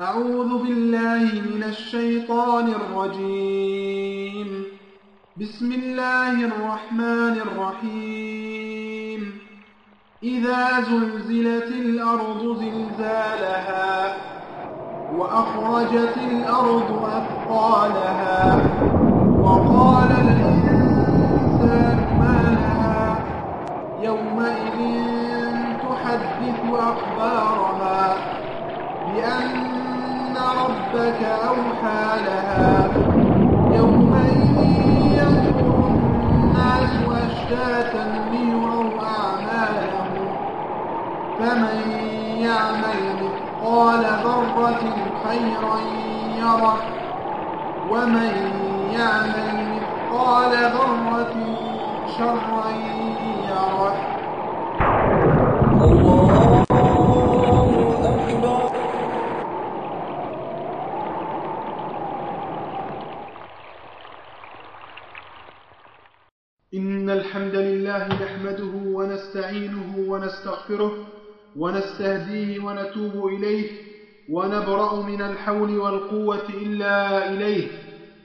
أعوذ بالله من الشيطان الرجيم. بسم الله الرحمن الرحيم. إذا زلزلت الأرض زلزالها وأخرجت الأرض أثقالها وقال الإنسان ما لها يومئذ تحدث أخبارها بأن ربك أوحى لها يومئذ ينظر الناس أشتاتا ليروا أعمالهم فمن يعمل مثقال ذرة خيرا يره ومن يعمل مثقال ذرة شرا يره الله الحمد لله نحمده ونستعينه ونستغفره ونستهديه ونتوب إليه ونبرأ من الحول والقوة إلا إليه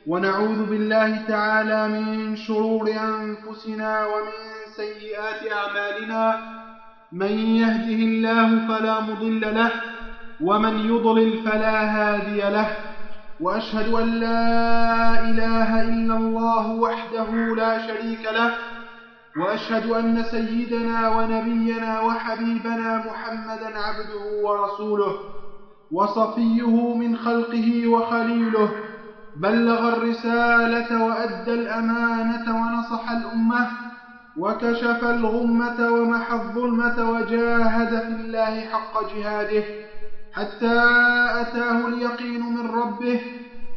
ونعوذ بالله تعالى من شرور أنفسنا ومن سيئات أعمالنا من يهده الله فلا مضل له ومن يضلل فلا هادي له وأشهد أن لا إله إلا الله وحده لا شريك له وأشهد أن سيدنا ونبينا وحبيبنا محمدا عبده ورسوله وصفيه من خلقه وخليله بلغ الرسالة وأدى الأمانة ونصح الأمة وكشف الغمة ومحى الظلمة وجاهد في الله حق جهاده حتى أتاه اليقين من ربه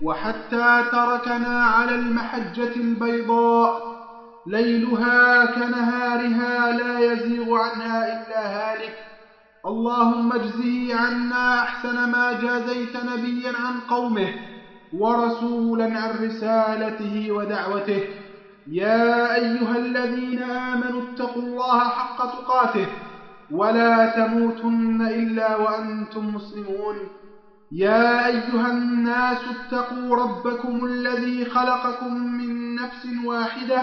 وحتى تركنا على المحجة البيضاء ليلها كنهارها لا يزيغ عنها إلا هالك. اللهم اجزه عنا أحسن ما جازيت نبيا عن قومه ورسولا عن رسالته ودعوته. يا أيها الذين آمنوا اتقوا الله حق تقاته ولا تموتن إلا وأنتم مسلمون. يا أيها الناس اتقوا ربكم الذي خلقكم من نفس واحدة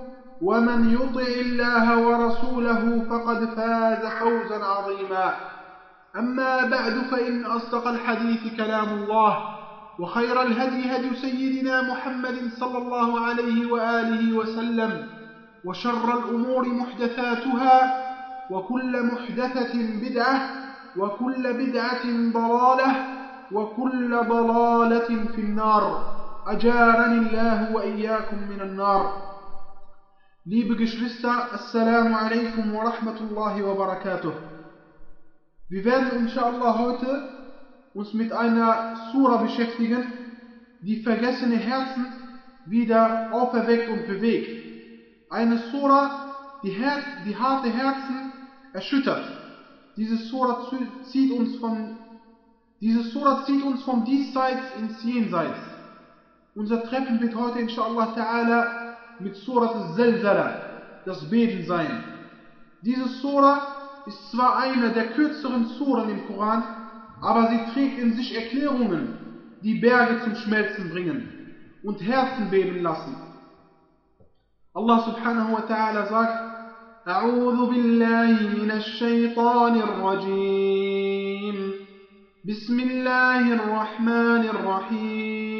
ومن يطع الله ورسوله فقد فاز فوزا عظيما. أما بعد فإن أصدق الحديث كلام الله وخير الهدي هدي سيدنا محمد صلى الله عليه وآله وسلم وشر الأمور محدثاتها وكل محدثة بدعة وكل بدعة ضلالة وكل ضلالة في النار. أجارني الله وإياكم من النار. Liebe Geschwister, Assalamu alaikum wa rahmatullahi wa barakatuh. Wir werden inshallah heute uns mit einer Sura beschäftigen, die vergessene Herzen wieder auferweckt und bewegt. Eine Sura, die, Her die harte Herzen erschüttert. Diese Sura zieht uns von diese Sura zieht uns vom Diesseits ins Jenseits. Unser Treffen wird heute inshallah ta'ala mit Surat al-Zalzala, das Beben sein. Diese Sura ist zwar eine der kürzeren Suren im Koran, aber sie trägt in sich Erklärungen, die Berge zum Schmelzen bringen und Herzen beben lassen. Allah subhanahu wa ta'ala sagt, أعوذ بالله من الشيطان الرجيم بسم الله الرحمن الرحيم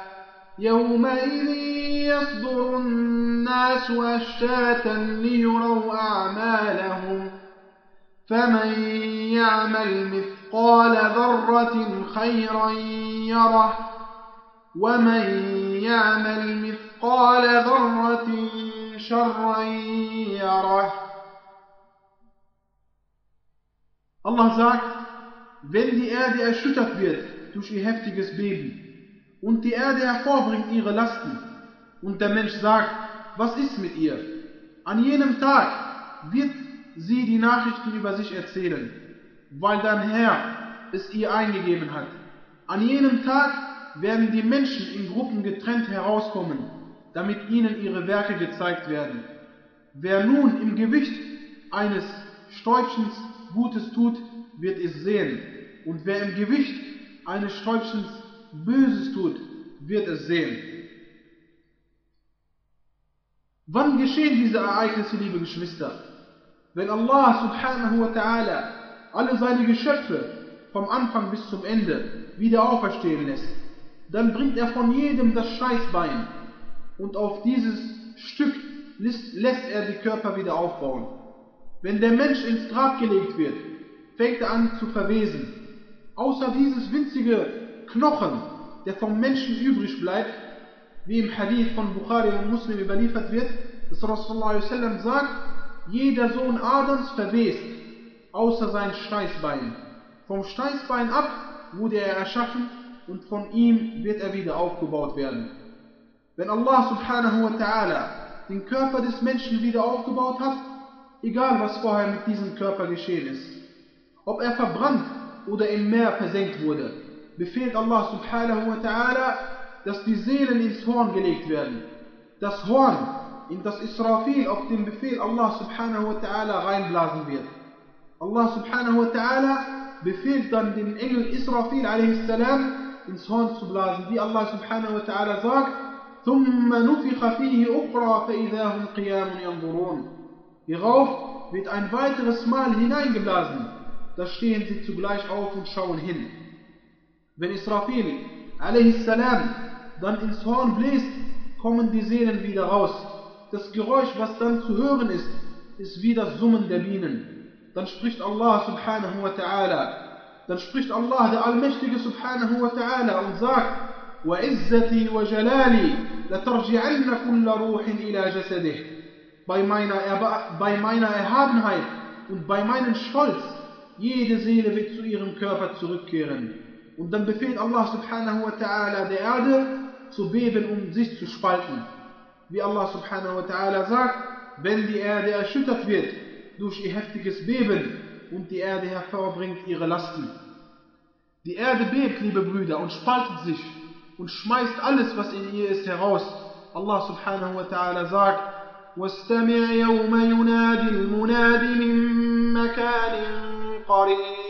يومئذ يصدر الناس أشتاتا ليروا أعمالهم. فمن يعمل مثقال ذرة خيرا يره ومن يعمل مثقال ذرة شرا يره. Allah sagt, wenn die Erde erschüttert wird durch ihr heftiges Beben und die Erde hervorbringt ihre Lasten und der Mensch sagt, was ist mit ihr? An jenem Tag wird sie die Nachrichten über sich erzählen, weil dein Herr es ihr eingegeben hat. An jenem Tag werden die Menschen in Gruppen getrennt herauskommen, damit ihnen ihre Werke gezeigt werden. Wer nun im Gewicht eines Stäubchens Gutes tut, wird es sehen, und wer im Gewicht eines Stäubchens Böses tut, wird es sehen. Wann geschehen diese Ereignisse, liebe Geschwister? Wenn Allah subhanahu wa ta'ala alle seine Geschöpfe vom Anfang bis zum Ende wieder auferstehen lässt, dann bringt er von jedem das Scheißbein und auf dieses Stück lässt er die Körper wieder aufbauen. Wenn der Mensch ins Grab gelegt wird, fängt er an zu verwesen. Außer dieses winzige Knochen, der vom Menschen übrig bleibt, wie im Hadith von Bukhari und Muslim überliefert wird, dass Rasulullah sagt, jeder Sohn Adams verwest, außer sein Steißbein. Vom Steißbein ab wurde er erschaffen und von ihm wird er wieder aufgebaut werden. Wenn Allah subhanahu wa ta'ala den Körper des Menschen wieder aufgebaut hat, egal was vorher mit diesem Körper geschehen ist, ob er verbrannt oder im Meer versenkt wurde, befehlt Allah subhanahu wa ta'ala, dass die Seelen ins Horn gelegt werden. Das Horn, in das Israfil auf den Befehl Allah subhanahu wa ta'ala reinblasen wird. Allah subhanahu wa ta'ala befehlt dann den Engel Israfil a.s. ins Horn zu blasen, wie Allah subhanahu wa ta'ala sagt, ثم نفخ فيه أخرى فإذا هم قيام ينظرون. Hierauf wird ein weiteres Mal hineingeblasen, da stehen sie zugleich auf und schauen hin. Wenn Israfil a.s. dann ins Horn bläst, kommen die Seelen wieder raus. Das Geräusch, was dann zu hören ist, ist wie das Summen der Bienen. Dann spricht Allah subhanahu wa ta'ala, dann spricht Allah, der Allmächtige subhanahu wa ta'ala und sagt, وعزتي وجلالي لترجعن كل روح إلى جسده bei meiner, bei meiner Erhabenheit und bei meinem Stolz, jede Seele wird zu ihrem Körper zurückkehren. Und dann befehlt Allah subhanahu wa ta'ala der Erde zu beben, um sich zu spalten. Wie Allah subhanahu wa ta'ala sagt, wenn die Erde erschüttert wird durch ihr heftiges Beben und die Erde hervorbringt ihre Lasten. Die Erde bebt, liebe Brüder, und spaltet sich und schmeißt alles, was in ihr ist, heraus. Allah subhanahu wa ta'ala sagt, واستمع يوم ينادي المناد من مكان قريب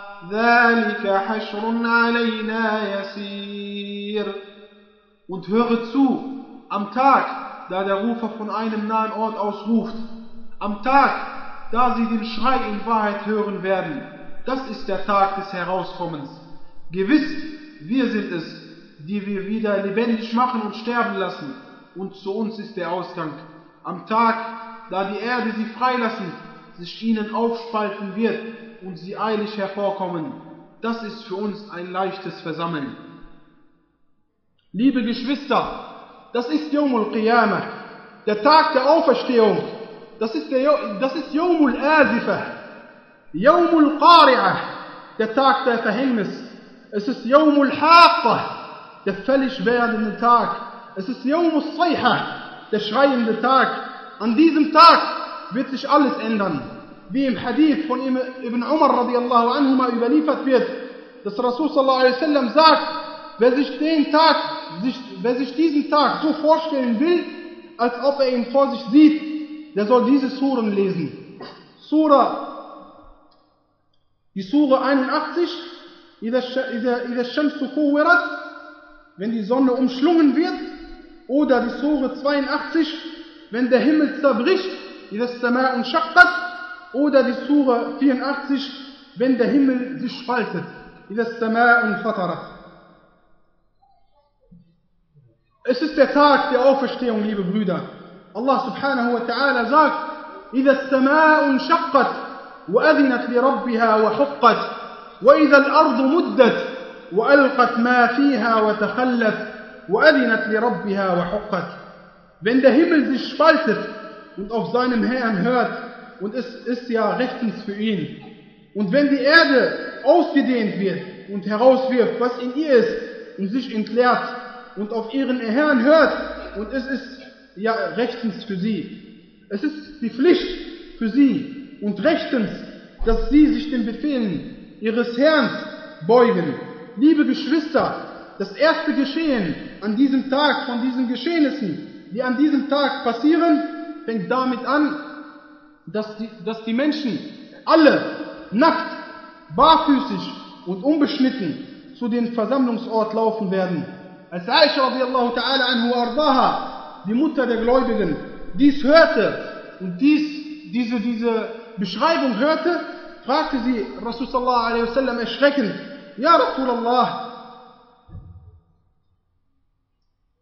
ذلك حشر علينا يسير Und höre zu, am Tag, da der Rufer von einem nahen Ort aus ruft, am Tag, da sie den Schrei in Wahrheit hören werden, das ist der Tag des Herauskommens. Gewiss, wir sind es, die wir wieder lebendig machen und sterben lassen, und zu uns ist der Ausgang. Am Tag, da die Erde sie freilassen, sich ihnen aufspalten wird und sie eilig hervorkommen. Das ist für uns ein leichtes Versammeln. Liebe Geschwister, das ist Yomul Qiyamah, der Tag der Auferstehung. Das ist, der, das ist Yomul Azifah, Yomul Qari'ah, der Tag der Verhängnis. Es ist Yomul Haqqa, der fällig werdende Tag. Es ist Yomul Sayha, der schreiende Tag. An diesem Tag wird sich alles ändern Wie im Hadith von Ibn Umar radiallahu anhuma überliefert wird, dass Rasul sallallahu alaihi wasallam sagt, wer sich den Tag, sich, wer sich diesen Tag so vorstellen will, als ob er ihn vor sich sieht, der soll diese Suren lesen. Sura, die Sura 81, إذا الشمس كورت, wenn die Sonne umschlungen wird, oder die Sura 82, wenn der Himmel zerbricht, إذا السماء انشقت, oder die Sura 84, wenn der Himmel sich spaltet, إذا السماء انفطرت. Es ist der Tag der Auferstehung, liebe Brüder. Allah subhanahu wa ta'ala sagt, إذا السماء انشقت وأذنت لربها وحقت وإذا الأرض مدت وألقت ما فيها وتخلت وأذنت لربها وحقت Wenn der Himmel sich spaltet und auf seinem Herrn hört und es ist ja rechtens für ihn. Und wenn die Erde ausgedehnt wird und herauswirft, was in ihr ist und sich entleert und auf ihren Herrn hört und es ist ja rechtens für sie. Es ist die Pflicht für sie und rechtens, dass sie sich den Befehlen ihres Herrn beugen. Liebe Geschwister, das erste Geschehen an diesem Tag von diesen Geschehnissen, die an diesem Tag passieren, fängt damit an, dass die, dass die Menschen alle nackt, barfüßig und unbeschnitten zu dem Versammlungsort laufen werden. Als Aisha die Mutter der Gläubigen, dies hörte und dies, diese, diese Beschreibung hörte, fragte sie Rasul sallallahu alaihi wasallam erschreckend, Ja Rasulallah,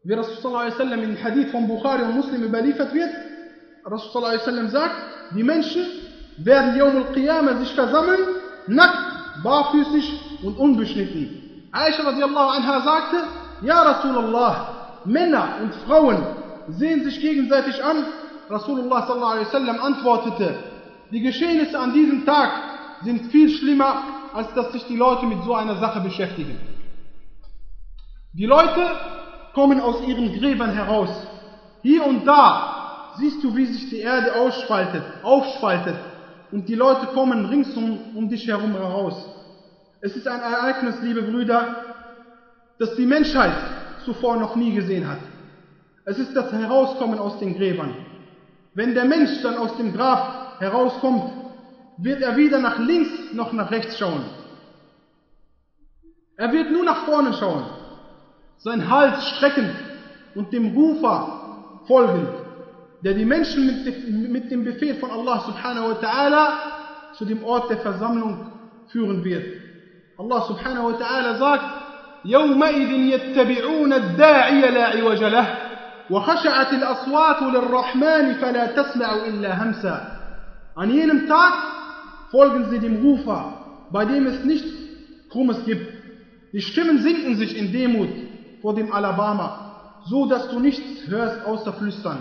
wie Rasul sallallahu alaihi Hadith von Bukhari und Muslim überliefert wird, Rasul sallallahu alaihi wasallam sagt, die Menschen werden Yawm al-Qiyamah sich versammeln, nackt, barfüßig und unbeschnitten. Aisha radiallahu anha sagte, Ja Rasulallah, Männer und Frauen sehen sich gegenseitig an. Rasulullah sallallahu alaihi wasallam antwortete, die Geschehnisse an diesem Tag sind viel schlimmer, als dass sich die Leute mit so einer Sache beschäftigen. Die Leute kommen aus ihren Gräbern heraus. Hier und da siehst du, wie sich die Erde ausspaltet, aufspaltet und die Leute kommen ringsum um dich herum heraus. Es ist ein Ereignis, liebe Brüder, das die Menschheit zuvor noch nie gesehen hat. Es ist das Herauskommen aus den Gräbern. Wenn der Mensch dann aus dem Grab herauskommt, wird er weder nach links noch nach rechts schauen. Er wird nur nach vorne schauen, sein Hals streckend und dem Rufer folgend, der die Menschen mit dem Befehl von Allah subhanahu wa ta'ala zu dem Ort der Versammlung führen wird. Allah subhanahu wa ta'ala sagt, يومئذ يتبعون الداعي لا عوج له وخشعت الأصوات للرحمن فلا تسمع إلا همسا An jenem Tag folgen sie dem Rufer, bei dem es nichts Krummes gibt. Die Stimmen sinken sich in Demut vor dem Alabama, so dass du nichts hörst außer Flüstern.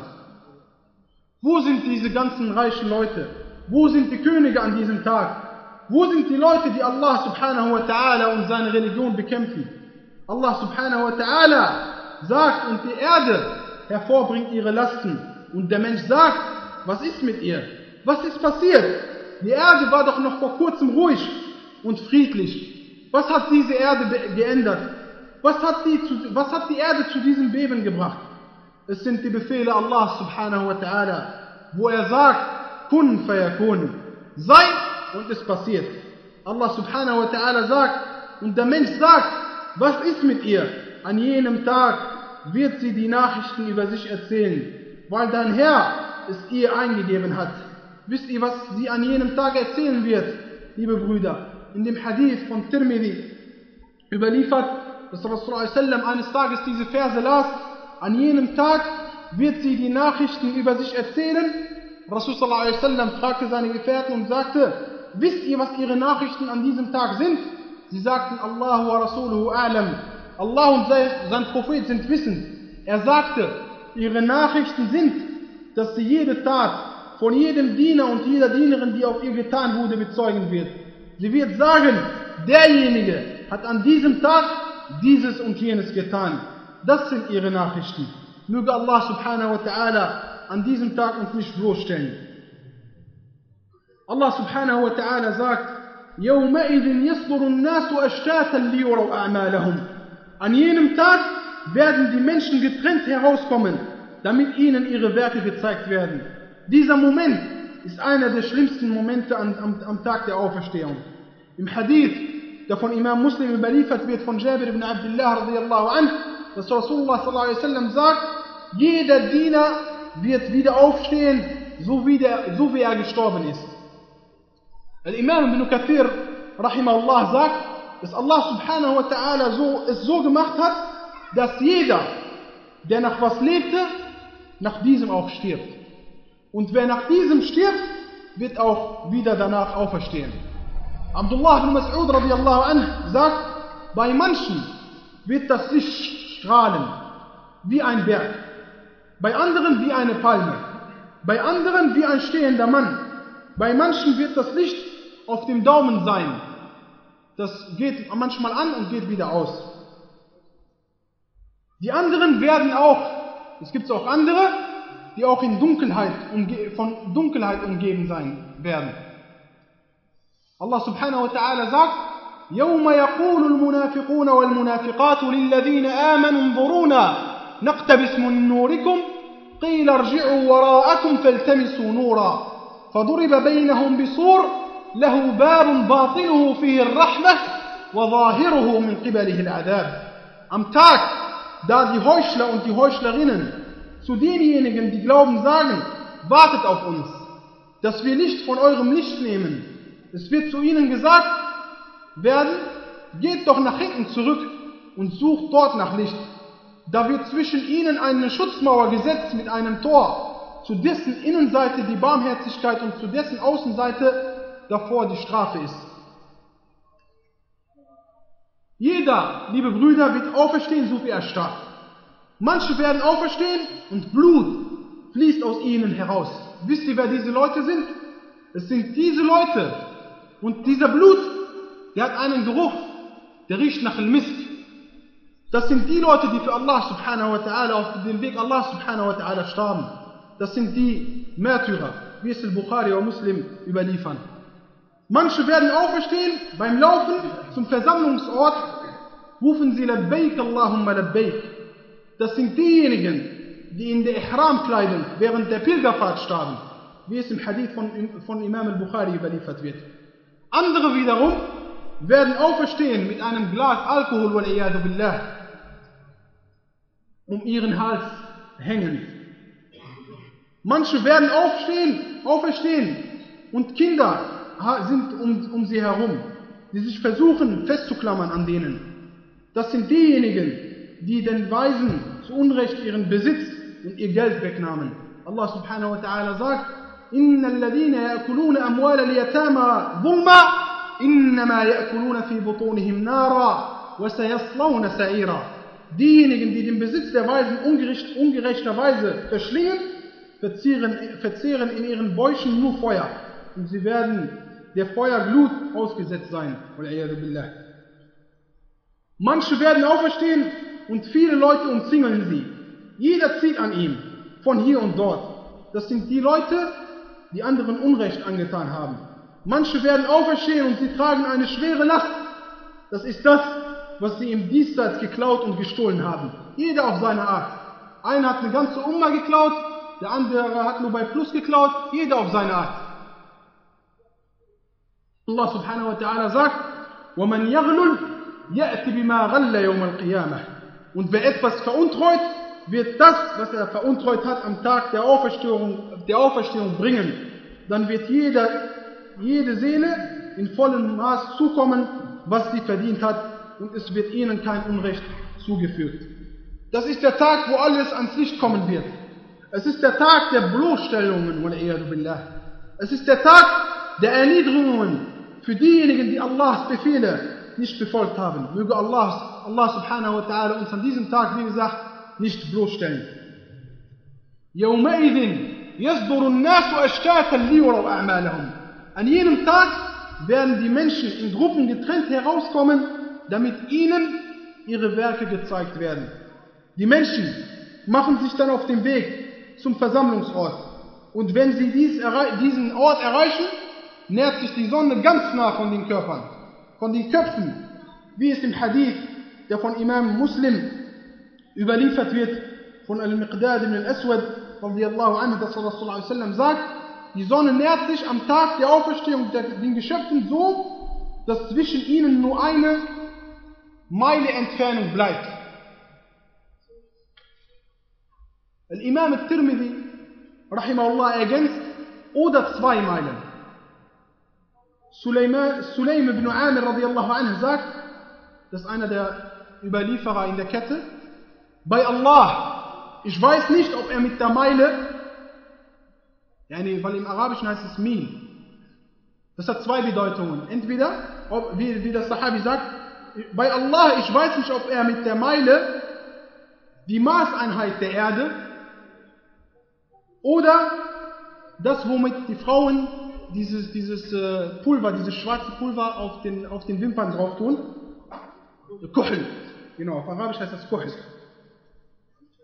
Wo sind diese ganzen reichen Leute? Wo sind die Könige an diesem Tag? Wo sind die Leute, die Allah subhanahu wa ta'ala und seine Religion bekämpfen? Allah subhanahu wa ta'ala sagt und die Erde hervorbringt ihre Lasten. Und der Mensch sagt, was ist mit ihr? Was ist passiert? Die Erde war doch noch vor kurzem ruhig und friedlich. Was hat diese Erde geändert? Was hat, die was hat die Erde zu diesem Beben gebracht? Es sind die Befehle Allah subhanahu wa ta'ala, wo er sagt, kun fayakun. Sei und es passiert. Allah subhanahu wa ta'ala sagt, und der Mensch sagt, was ist mit ihr? An jenem Tag wird sie die Nachrichten über sich erzählen, weil dein Herr es ihr eingegeben hat. Wisst ihr, was sie an jenem Tag erzählen wird, liebe Brüder? In dem Hadith von Tirmidhi überliefert, dass Rasulullah eines Tages diese Verse las, an jenem Tag wird sie die Nachrichten über sich erzählen. Rasulullah fragte seine Gefährten und sagte, wisst ihr, was ihre Nachrichten an diesem Tag sind? Sie sagten, Allah wa Rasuluhu a'lam. Allah und sein Prophet sind wissend. Er sagte, ihre Nachrichten sind, dass sie jede Tat von jedem Diener und jeder Dienerin, die auf ihr getan wurde, bezeugen wird. Sie wird sagen, derjenige hat an diesem Tag dieses und jenes getan. Das sind ihre Nachrichten. Möge Allah subhanahu wa ta'ala an diesem Tag uns nicht bloßstellen. Allah subhanahu wa ta'ala sagt, يومئذ يصدر الناس أشتاتا ليروا أعمالهم. An jenem Tag werden die Menschen getrennt herauskommen, damit ihnen ihre Werke gezeigt werden. Dieser Moment ist einer der schlimmsten Momente am, am, am Tag der Auferstehung. Im Hadith, der von Imam Muslim überliefert wird von Jabir ibn Abdullah radiallahu anh, dass Rasulullah sallallahu sagt, jeder Diener wird wieder aufstehen, so wie, der, so wie er gestorben ist. Al-Imam ibn Kathir rahimahullah sagt, dass Allah subhanahu wa ta'ala so, es so gemacht hat, dass jeder, der nach was lebte, nach diesem auch stirbt. Und wer nach diesem stirbt, wird auch wieder danach auferstehen. Abdullah ibn Mas'ud radiallahu anh sagt, bei manchen wird das Licht strahlen, wie ein Berg. Bei anderen wie eine Palme. Bei anderen wie ein stehender Mann. Bei manchen wird das Licht auf dem Daumen sein. Das geht manchmal an und geht wieder aus. Die anderen werden auch, es gibt auch andere, die auch in Dunkelheit, von Dunkelheit umgeben sein werden. Allah subhanahu wa ta'ala sagt, يوم يقول المنافقون والمنافقات للذين آمنوا انظرونا نقتبس من نوركم قيل ارجعوا وراءكم فالتمسوا نورا فضرب بينهم بسور له باب باطنه فيه الرحمة وظاهره من قبله العذاب Am Tag, da die Heuchler und die Heuchlerinnen zu denjenigen, die glauben, sagen, wartet auf uns, dass wir nicht von eurem Licht nehmen. Es wird zu ihnen gesagt werden, geht doch nach hinten zurück und sucht dort nach Licht. Da wird zwischen ihnen eine Schutzmauer gesetzt mit einem Tor, zu dessen Innenseite die Barmherzigkeit und zu dessen Außenseite davor die Strafe ist. Jeder, liebe Brüder, wird auferstehen, so wie er starb. Manche werden auferstehen und Blut fließt aus ihnen heraus. Wisst ihr, wer diese Leute sind? Es sind diese Leute. Und dieser Blut, der hat einen Geruch, der riecht nach dem Mist. Das sind die Leute, die für Allah subhanahu wa ta'ala auf dem Weg Allah subhanahu wa ta'ala starben. Das sind die Märtyrer, wie es Al-Bukhari und Muslim überliefern. Manche werden auferstehen, beim Laufen zum Versammlungsort rufen sie Labbaik Allahumma Labbaik. Das sind diejenigen, die in der Ihram-Kleidung während der Pilgerfahrt starben, wie es im Hadith von, von Imam al-Bukhari überliefert wird. Andere wiederum werden auferstehen mit einem Glas Alkohol, wal billah, um ihren Hals hängen. Manche werden aufstehen, auferstehen und Kinder sind um, um sie herum, die sich versuchen festzuklammern an denen. Das sind diejenigen, die den Weisen zu Unrecht ihren Besitz und ihr Geld wegnahmen. Allah subhanahu wa ta'ala sagt, إن الذين يأكلون أموال اليتامى ظلما إنما يأكلون في بطونهم نارا وسيصلون سعيرا Diejenigen, die den Besitz der Weisen ungerecht, ungerechterweise verschlingen, verzehren, verzehren in ihren Bäuchen nur Feuer. Und sie werden der Feuerglut ausgesetzt sein. Manche werden auferstehen und viele Leute umzingeln sie. Jeder zieht an ihm, von hier und dort. Das sind die Leute, die anderen Unrecht angetan haben. Manche werden auferstehen und sie tragen eine schwere Last. Das ist das, was sie im Diesseits geklaut und gestohlen haben. Jeder auf seine Art. Einer hat eine ganze Umma geklaut, der andere hat nur bei Plus geklaut, jeder auf seine Art. Allah subhanahu wa ta'ala sagt, وَمَنْ يَغْلُلْ يَأْتِ بِمَا غَلَّ يَوْمَ الْقِيَامَةِ Und wer etwas veruntreut, wird das, was er veruntreut hat, am Tag der Auferstehung, der Auferstehung bringen. Dann wird jeder, jede Seele in vollem Maß zukommen, was sie verdient hat, und es wird ihnen kein Unrecht zugefügt. Das ist der Tag, wo alles ans Licht kommen wird. Es ist der Tag der Bloßstellungen, es ist der Tag der Erniedrigungen für diejenigen, die Allahs Befehle nicht befolgt haben. Möge Allah, Allah subhanahu wa ta'ala uns an diesem Tag, wie gesagt, nicht bloßstellen. يومئذ يصدر الناس أشتاتا ليروا أعمالهم. an jenem Tag werden die Menschen in Gruppen getrennt herauskommen, damit ihnen ihre Werke gezeigt werden. Die Menschen machen sich dann auf den Weg zum Versammlungsort. Und wenn sie dies, diesen Ort erreichen, nähert sich die Sonne ganz nah von den Körpern, von den Köpfen, wie es im Hadith, der von Imam Muslim überliefert wird, von Al-Miqdad ibn al-Aswad dass Rasulullah sagt, die Sonne nährt sich am Tag der Auferstehung der, den Geschöpfen so, dass zwischen ihnen nur eine Meile Entfernung bleibt. Al-Imam al-Tirmidhi, rahimahullah, ergänzt, oder zwei Meilen. Sulaim ibn Amir radiallahu anhu sagt, das ist einer der Überlieferer in der Kette, bei Allah, ich weiß nicht, ob er mit der Meile, yani, weil im Arabischen heißt es Mil, das hat zwei Bedeutungen. Entweder, ob, wie, wie das Sahabi sagt, bei Allah, ich weiß nicht, ob er mit der Meile die Maßeinheit der Erde oder das, womit die Frauen dieses, dieses äh, Pulver, dieses schwarze Pulver auf den, auf den Wimpern drauf tun. Kuhl. Genau, auf Arabisch heißt das Kuhl.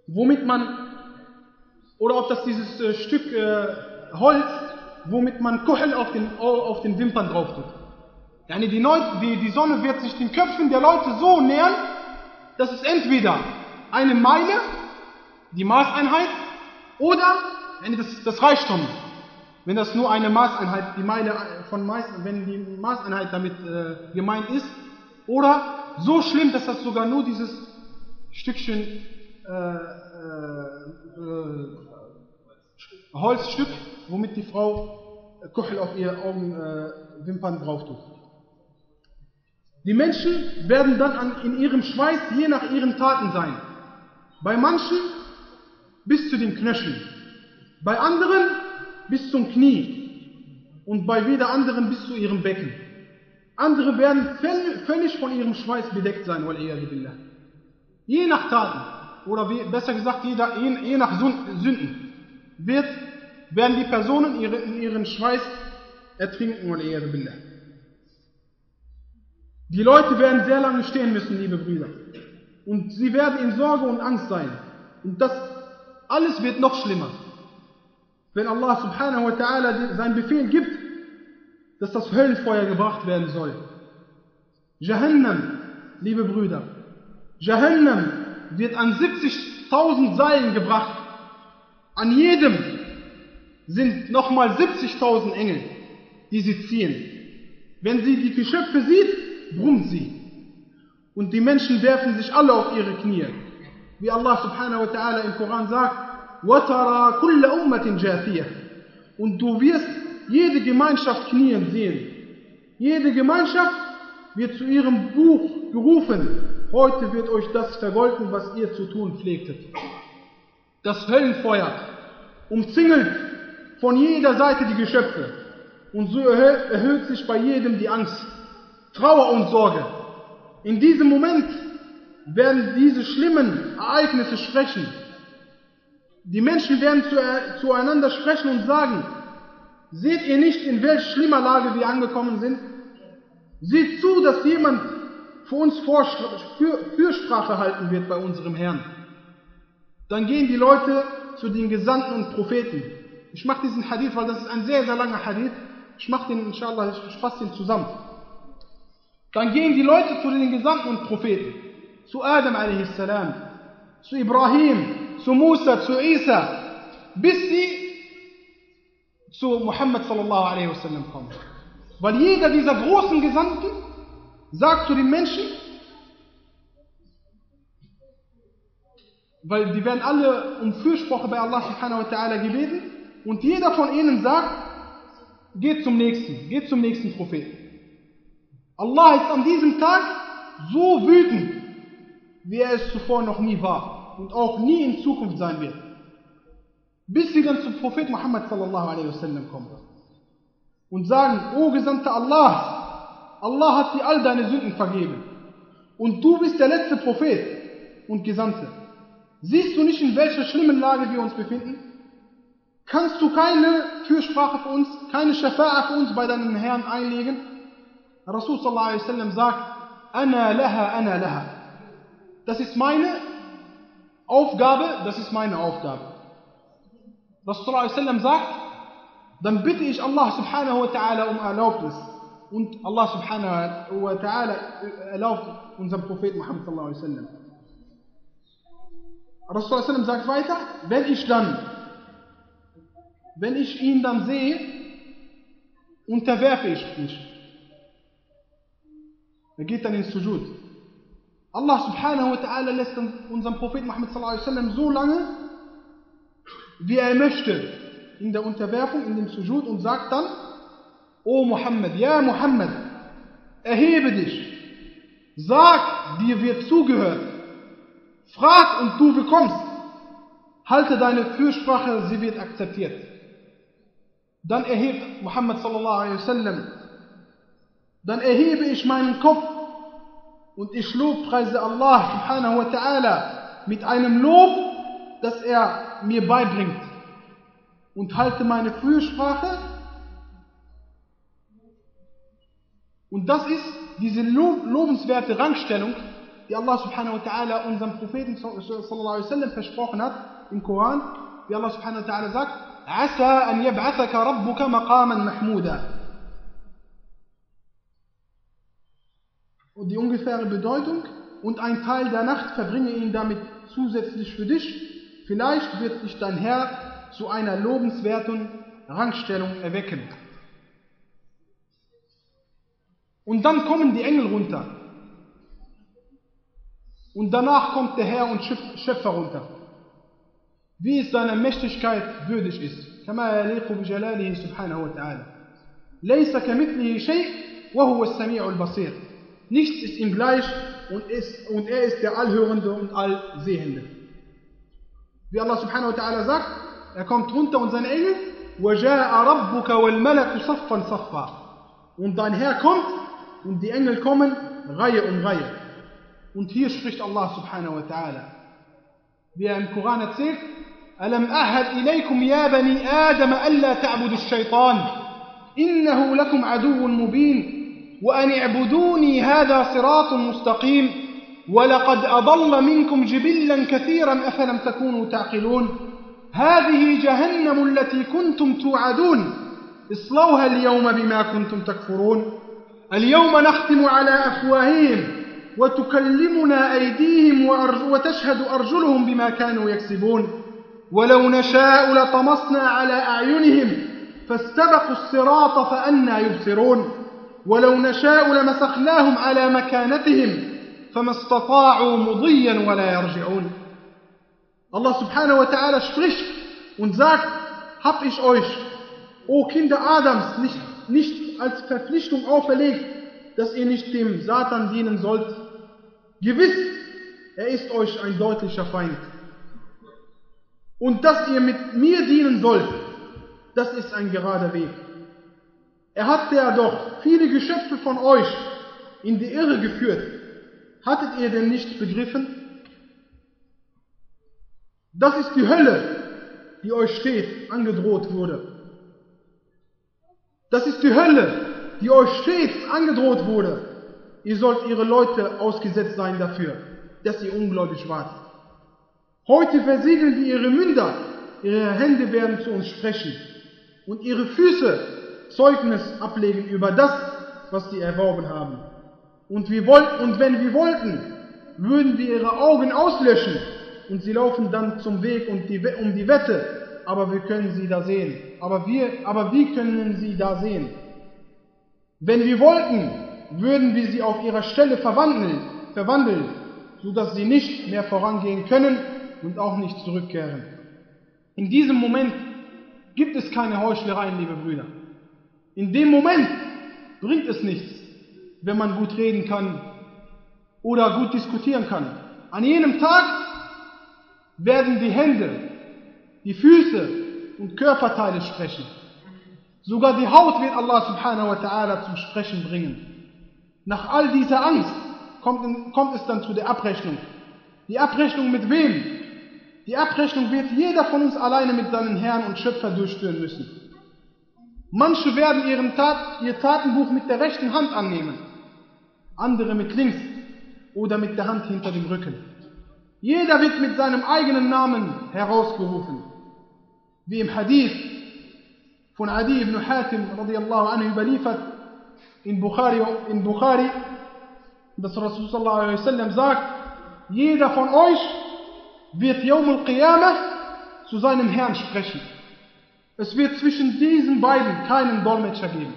Womit man, oder ob das dieses äh, Stück äh, Holz, womit man Kuhl auf den, auf den Wimpern drauf tut. Yani die, Neu die, die Sonne wird sich den Köpfen der Leute so nähern, dass es entweder eine Meile, die Maßeinheit, oder, yani das, das reicht schon. Wenn das nur eine Maßeinheit, die Meile von Maß, wenn die Maßeinheit damit äh, gemeint ist, oder so schlimm, dass das sogar nur dieses Stückchen äh, äh, Holzstück, womit die Frau Kuchel auf ihre Augenwimpern drauf tut. Die Menschen werden dann an, in ihrem Schweiß je nach ihren Taten sein. Bei manchen bis zu den Knöcheln, bei anderen bis zum Knie und bei wieder anderen bis zu ihrem Becken. Andere werden völlig von ihrem Schweiß bedeckt sein. Je nach Taten, oder wie, besser gesagt, je, je nach Sünden, wird, werden die Personen ihre, in ihren Schweiß ertrinken, billah. Die Leute werden sehr lange stehen müssen, liebe Brüder. Und sie werden in Sorge und Angst sein. Und das alles wird noch schlimmer. Wenn Allah subhanahu wa ta'ala seinen Befehl gibt, dass das Höllenfeuer gebracht werden soll. Jahannam, liebe Brüder, Jahannam wird an 70.000 Seilen gebracht. An jedem sind nochmal 70.000 Engel, die sie ziehen. Wenn sie die Geschöpfe sieht, brummt sie. Und die Menschen werfen sich alle auf ihre Knie. Wie Allah subhanahu wa ta'ala im Koran sagt, وَتَرَى كُلَّ أُمَّةٍ جَاثِيَةٍ Und du wirst jede Gemeinschaft knien sehen. Jede Gemeinschaft wird zu ihrem Buch gerufen. Heute wird euch das vergolten, was ihr zu tun pflegtet. Das Höllenfeuer umzingelt von jeder Seite die Geschöpfe. Und so erhöht sich bei jedem die Angst, Trauer und Sorge. In diesem Moment werden diese schlimmen Ereignisse sprechen. Die Menschen werden zueinander sprechen und sagen, seht ihr nicht, in welch schlimmer Lage wir angekommen sind? Seht zu, dass jemand für uns Fürsprache halten wird bei unserem Herrn. Dann gehen die Leute zu den Gesandten und Propheten. Ich mache diesen Hadith, weil das ist ein sehr, sehr langer Hadith. Ich mache den, inshallah, ich fasse den zusammen. Dann gehen die Leute zu den Gesandten und Propheten. Zu Adam a.s., zu Ibrahim, zu Musa, zu Isa, bis sie zu Muhammad sallallahu alaihi wasallam kommen. Weil jeder dieser großen Gesandten sagt zu den Menschen, weil die werden alle um Fürsprache bei Allah subhanahu wa ta'ala gebeten und jeder von ihnen sagt, geht zum nächsten, geht zum nächsten Propheten. Allah ist an diesem Tag so wütend, wie er es zuvor noch nie war und auch nie in Zukunft sein wird. Bis sie dann zum Prophet Muhammad sallallahu alaihi wasallam kommen und sagen, O Gesandter Allah, Allah hat dir all deine Sünden vergeben und du bist der letzte Prophet und Gesandte. Siehst du nicht, in welcher schlimmen Lage wir uns befinden? Kannst du keine Fürsprache für uns, keine Shafa'a für uns bei deinem Herrn einlegen? Rasul sallallahu alaihi wasallam sagt, Ana laha, ana laha. Das ist meine Aufgabe, das ist meine Aufgabe. Rasul sallallahu alaihi wasallam sagt, dann bitte ich Allah subhanahu wa ta'ala um Erlaubnis. Und Allah subhanahu wa ta'ala erlaubt unserem Propheten Muhammad sallallahu alaihi wasallam. Rasul sagt weiter, wenn ich dann, wenn ich ihn dann sehe, unterwerfe ich mich. Er geht dann ins Sujud. Allah subhanahu wa ta'ala lässt unseren Propheten Muhammad sallallahu alaihi wasallam so lange, wie er möchte, in der Unterwerfung, in dem Sujud und sagt dann, O Muhammad, ja Muhammad, erhebe dich, sag, dir wird zugehört, frag und du bekommst, halte deine Fürsprache, sie wird akzeptiert. Dann erhebt Muhammad sallallahu alaihi wasallam, dann erhebe ich meinen Kopf und ich lobpreise Allah subhanahu wa ta'ala mit einem Lob, das er mir beibringt und halte meine Fürsprache. Und das ist diese lobenswerte Rangstellung, die Allah subhanahu wa ta'ala unserem Propheten sallallahu alaihi wasallam versprochen hat im Koran, wie Allah subhanahu wa ta'ala sagt, عسى أن يبعثك ربك مقاما محمودا Und die ungefähre Bedeutung, und ein Teil der Nacht verbringe ihn damit zusätzlich für dich, vielleicht wird dich dein Herr zu einer lobenswerten Rangstellung erwecken. Und dann kommen die Engel runter. Und danach kommt der Herr und Schöpfer runter. Wie es seiner Mächtigkeit würdig ist. كما يليق بجلاله سبحانه وتعالى. ليس كمثله شيء وهو السميع البصير. Nichts ist ihm gleich und, ist, und er ist der Allhörende und Allsehende. Wie Allah subhanahu wa ta'ala sagt, er kommt runter und seine Engel, وَجَاءَ رَبُّكَ وَالْمَلَكُ صَفًّا صَفًّا Und dein Herr kommt und die Engel kommen Reihe um Reihe. Und hier spricht Allah subhanahu wa ta'ala. Koran erzählt, ألم أهد إليكم يا بني آدم ألا تعبدوا الشيطان؟ إنه لكم عدو مبين وأن اعبدوني هذا صراط مستقيم ولقد أضل منكم جبلا كثيرا أفلم تكونوا تعقلون. هذه جهنم التي كنتم توعدون اصلوها اليوم بما كنتم تكفرون. اليوم نختم على أفواههم وتكلمنا أيديهم وتشهد أرجلهم بما كانوا يكسبون. ولو نشاء لطمسنا على أعينهم فاستبقوا الصراط فأنا يبصرون. ولو نشاء لمسخناهم على مكانتهم فما استطاعوا مضيا ولا يرجعون. Allah subhanahu wa ta'ala spricht und sagt, hab ich euch, o Kinder Adams, nicht, nicht als Verpflichtung auferlegt, dass ihr nicht dem Satan dienen sollt. Gewiss, er ist euch ein deutlicher Feind. Und dass ihr mit mir dienen sollt, das ist ein gerader Weg. Er hat ja doch viele Geschöpfe von euch in die Irre geführt. Hattet ihr denn nicht begriffen? Das ist die Hölle, die euch steht, angedroht wurde. Das ist die Hölle, die euch stets angedroht wurde. Ihr sollt ihre Leute ausgesetzt sein dafür, dass ihr ungläubig wart. Heute versiegeln wir ihre Münder, ihre Hände werden zu uns sprechen und ihre Füße Zeugnis ablegen über das, was sie erworben haben. Und, wir wollten, und wenn wir wollten, würden wir ihre Augen auslöschen und sie laufen dann zum Weg und die, um die Wette, aber wir können sie da sehen. Aber, wir, aber wie können sie da sehen? Wenn wir wollten, würden wir sie auf ihrer Stelle verwandeln, verwandeln, sodass sie nicht mehr vorangehen können und auch nicht zurückkehren. In diesem Moment gibt es keine Heuchlereien, liebe Brüder. In dem Moment bringt es nichts, wenn man gut reden kann oder gut diskutieren kann. An jenem Tag werden die Hände, die Füße und Körperteile sprechen. Sogar die Haut wird Allah subhanahu wa ta'ala zum Sprechen bringen. Nach all dieser Angst kommt, kommt es dann zu der Abrechnung. Die Abrechnung mit wem? Die Abrechnung wird jeder von uns alleine mit seinem Herrn und Schöpfer durchführen müssen. Manche werden ihren Tat, ihr Tatenbuch mit der rechten Hand annehmen, andere mit links oder mit der Hand hinter dem Rücken. Jeder wird mit seinem eigenen Namen herausgerufen. Wie im Hadith von Adi ibn Hatim radiallahu anhu überliefert in Bukhari, in Bukhari dass Rasul sallallahu alaihi wasallam sagt, jeder von euch wird Yawm al-Qiyamah zu seinem Herrn sprechen. Es wird zwischen diesen beiden keinen Dolmetscher geben.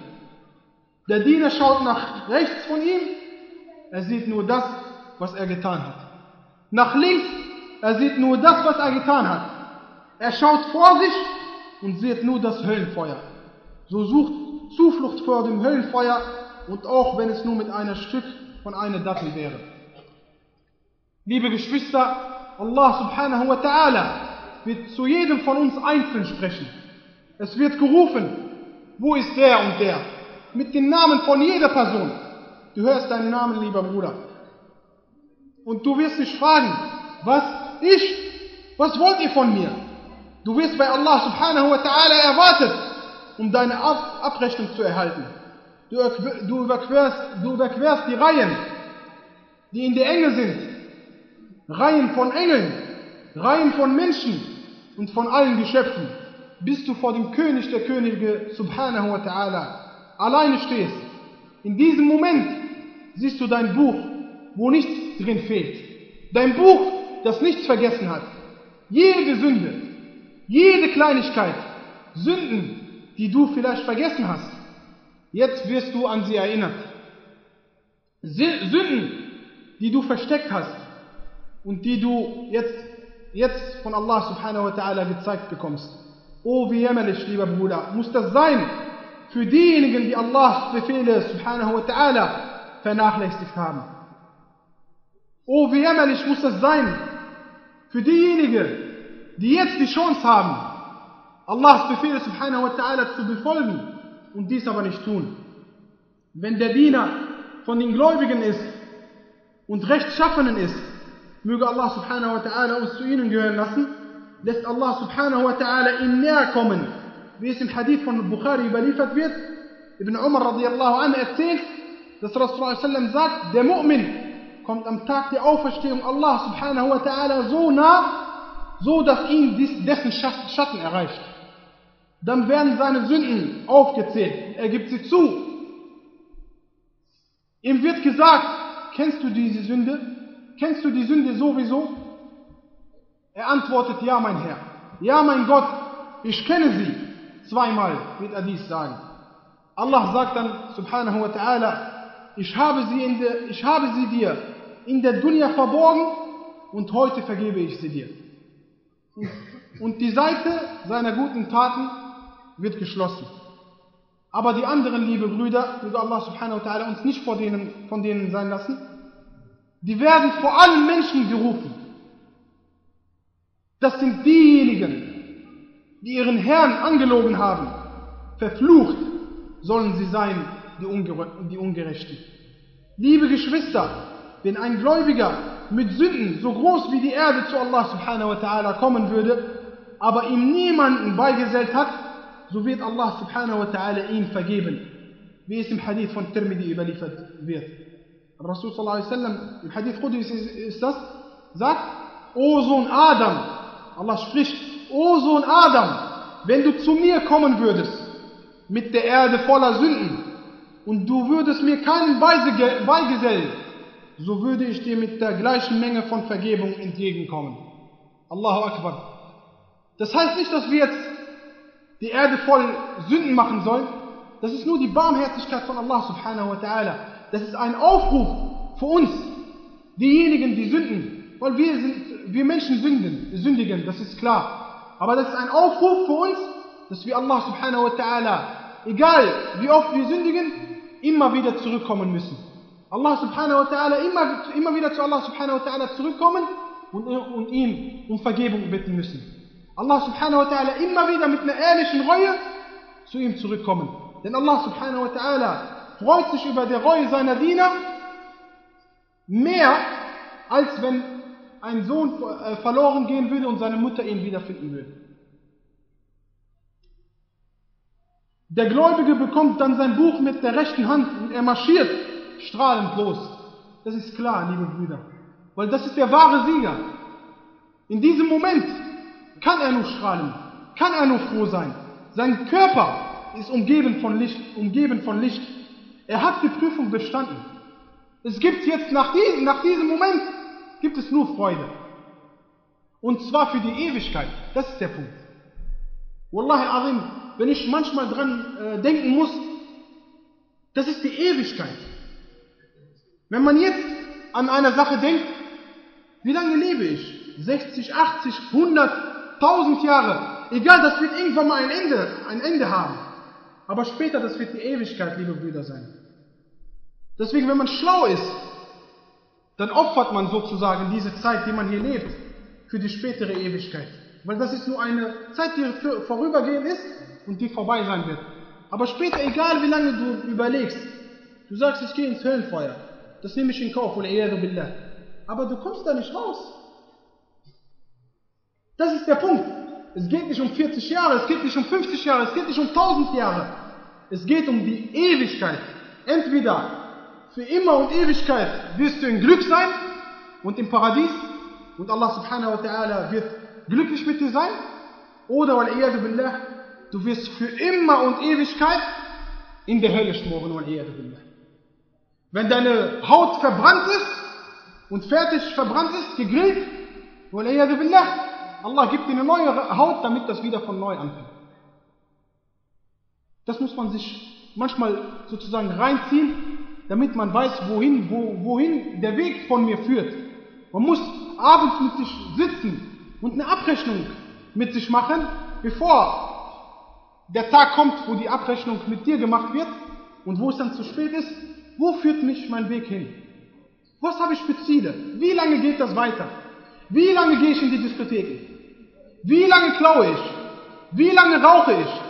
Der Diener schaut nach rechts von ihm, er sieht nur das, was er getan hat. Nach links, er sieht nur das, was er getan hat. Er schaut vor sich und sieht nur das Höllenfeuer. So sucht Zuflucht vor dem Höllenfeuer und auch wenn es nur mit einem Stück von einer Dattel wäre. Liebe Geschwister, Allah subhanahu wa ta'ala wird zu jedem von uns einzeln sprechen. Es wird gerufen, wo ist der und der? Mit den Namen von jeder Person. Du hörst deinen Namen, lieber Bruder. Und du wirst dich fragen, was? Ich? Was wollt ihr von mir? Du wirst bei Allah subhanahu wa ta'ala erwartet, um deine Ab Abrechnung zu erhalten. Du, du, überquerst, du überquerst die Reihen, die in der Enge sind. Reihen von Engeln, Reihen von Menschen und von allen Geschöpfen, bis du vor dem König der Könige subhanahu wa ta'ala alleine stehst. In diesem Moment siehst du dein Buch, wo nichts drin fehlt. Dein Buch, das nichts vergessen hat. Jede Sünde, jede Kleinigkeit, Sünden, die du vielleicht vergessen hast, jetzt wirst du an sie erinnert. Sünden, die du versteckt hast und die du jetzt, jetzt von Allah subhanahu wa ta'ala gezeigt bekommst. Oh, wie jämmerlich, lieber Bruder, muss das sein für diejenigen, die Allahs Befehle subhanahu wa ta'ala vernachlässigt haben. Oh, wie jämmerlich muss das sein für diejenigen, die jetzt die Chance haben, Allahs Befehle subhanahu wa ta'ala zu befolgen und dies aber nicht tun. Wenn der Diener von den Gläubigen ist und Rechtschaffenen ist, möge Allah subhanahu wa ta'ala uns zu ihnen gehören lassen, lässt Allah subhanahu wa ta'ala ihm näher kommen, wie es im Hadith von Bukhari überliefert wird. Ibn Umar radiallahu anhu erzählt, dass Rasulullah sagt, der Mu'min kommt am Tag der Auferstehung Allah subhanahu wa ta'ala so nah, so dass ihn dessen Schatten erreicht. Dann werden seine Sünden aufgezählt. Er gibt sie zu. Ihm wird gesagt, kennst du diese Sünde? Kennst du die Sünde sowieso? Er antwortet, ja mein Herr. Ja mein Gott, ich kenne sie. Zweimal wird er dies sagen. Allah sagt dann, subhanahu wa ta'ala, ich habe sie, in der, ich habe sie dir in der Dunya verborgen und heute vergebe ich sie dir. Und die Seite seiner guten Taten wird geschlossen. Aber die anderen, liebe Brüder, möge Allah subhanahu wa ta'ala uns nicht vor denen, von denen sein lassen, die werden vor allen Menschen gerufen. Das sind diejenigen, die ihren Herrn angelogen haben. Verflucht sollen sie sein, die, Ungere die Ungerechten. Liebe Geschwister, wenn ein Gläubiger mit Sünden so groß wie die Erde zu Allah subhanahu wa ta'ala kommen würde, aber ihm niemanden beigesellt hat, so wird Allah subhanahu wa ta'ala ihm vergeben, wie es im Hadith von Tirmidhi überliefert wird. Rasul sallallahu alaihi wasallam, im Hadith Qudus ist das, sagt, O Sohn Adam, Allah spricht, O Sohn Adam, wenn du zu mir kommen würdest, mit der Erde voller Sünden, und du würdest mir keinen beigesellen, so würde ich dir mit der gleichen Menge von Vergebung entgegenkommen. Allahu Akbar. Das heißt nicht, dass wir jetzt die Erde voll Sünden machen sollen. Das ist nur die Barmherzigkeit von Allah subhanahu wa ta'ala. Das ist ein Aufruf für uns, diejenigen, die sünden. Weil wir sind, wir Menschen sünden, sündigen, das ist klar. Aber das ist ein Aufruf für uns, dass wir Allah subhanahu wa ta'ala, egal wie oft wir sündigen, immer wieder zurückkommen müssen. Allah subhanahu wa ta'ala, immer, immer wieder zu Allah subhanahu wa ta'ala zurückkommen und, und ihn um Vergebung bitten müssen. Allah subhanahu wa ta'ala immer wieder mit einer ehrlichen Reue zu ihm zurückkommen. Denn Allah subhanahu wa ta'ala freut sich über die Reue seiner Diener mehr, als wenn ein Sohn verloren gehen würde und seine Mutter ihn wiederfinden würde. Der Gläubige bekommt dann sein Buch mit der rechten Hand und er marschiert strahlend los. Das ist klar, liebe Brüder. Weil das ist der wahre Sieger. In diesem Moment kann er nur strahlen, kann er nur froh sein. Sein Körper ist umgeben von Licht, umgeben von Licht. Er hat die Prüfung bestanden. Es gibt jetzt nach diesem, nach diesem Moment gibt es nur Freude. Und zwar für die Ewigkeit. Das ist der Punkt. Wallahi azim, wenn ich manchmal dran äh, denken muss, das ist die Ewigkeit. Wenn man jetzt an eine Sache denkt, wie lange lebe ich? 60, 80, 100, 1000 Jahre. Egal, das wird irgendwann mal ein Ende, ein Ende haben. Aber später, das wird die Ewigkeit, liebe Brüder, sein. Deswegen, wenn man schlau ist, dann opfert man sozusagen diese Zeit, die man hier lebt, für die spätere Ewigkeit. Weil das ist nur eine Zeit, die vorübergehend ist und die vorbei sein wird. Aber später, egal wie lange du überlegst, du sagst, ich gehe ins Höllenfeuer. Das nehme ich in Kauf, billah. Aber du kommst da nicht raus. Das ist der Punkt. Es geht nicht um 40 Jahre, es geht nicht um 50 Jahre, es geht nicht um 1000 Jahre. Es geht um die Ewigkeit. Entweder für immer und Ewigkeit wirst du in Glück sein und im Paradies und Allah subhanahu wa ta'ala wird glücklich mit dir sein oder billah, du wirst für immer und Ewigkeit in der Hölle schmoren billah. Wenn deine Haut verbrannt ist und fertig verbrannt ist, gegrillt, billah, Allah gibt dir eine neue Haut, damit das wieder von neu anfängt. Das muss man sich manchmal sozusagen reinziehen, damit man weiß, wohin, wo, wohin der Weg von mir führt. Man muss abends mit sich sitzen und eine Abrechnung mit sich machen, bevor der Tag kommt, wo die Abrechnung mit dir gemacht wird und wo es dann zu spät ist. Wo führt mich mein Weg hin? Was habe ich für Ziele? Wie lange geht das weiter? Wie lange gehe ich in die Diskotheken? Wie lange klaue ich? Wie lange rauche ich?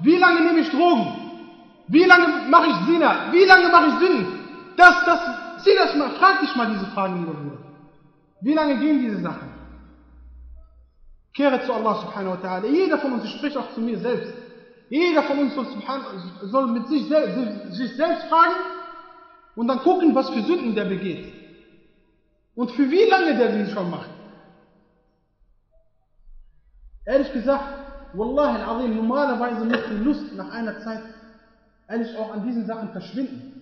Wie lange nehme ich Drogen? Wie lange mache ich Sina? Wie lange mache ich Sünden? Das, das, sieh das mal, frag dich mal diese Fragen, lieber Bruder. Wie lange gehen diese Sachen? Kehre zu Allah subhanahu wa ta'ala. Jeder von uns, ich spreche auch zu mir selbst. Jeder von uns soll, soll mit sich, sich selbst fragen und dann gucken, was für Sünden der begeht. Und für wie lange der sie schon macht. Ehrlich gesagt, Wallahi al-Azim, normalerweise muss die Lust nach einer Zeit ehrlich auch an diesen Sachen verschwinden.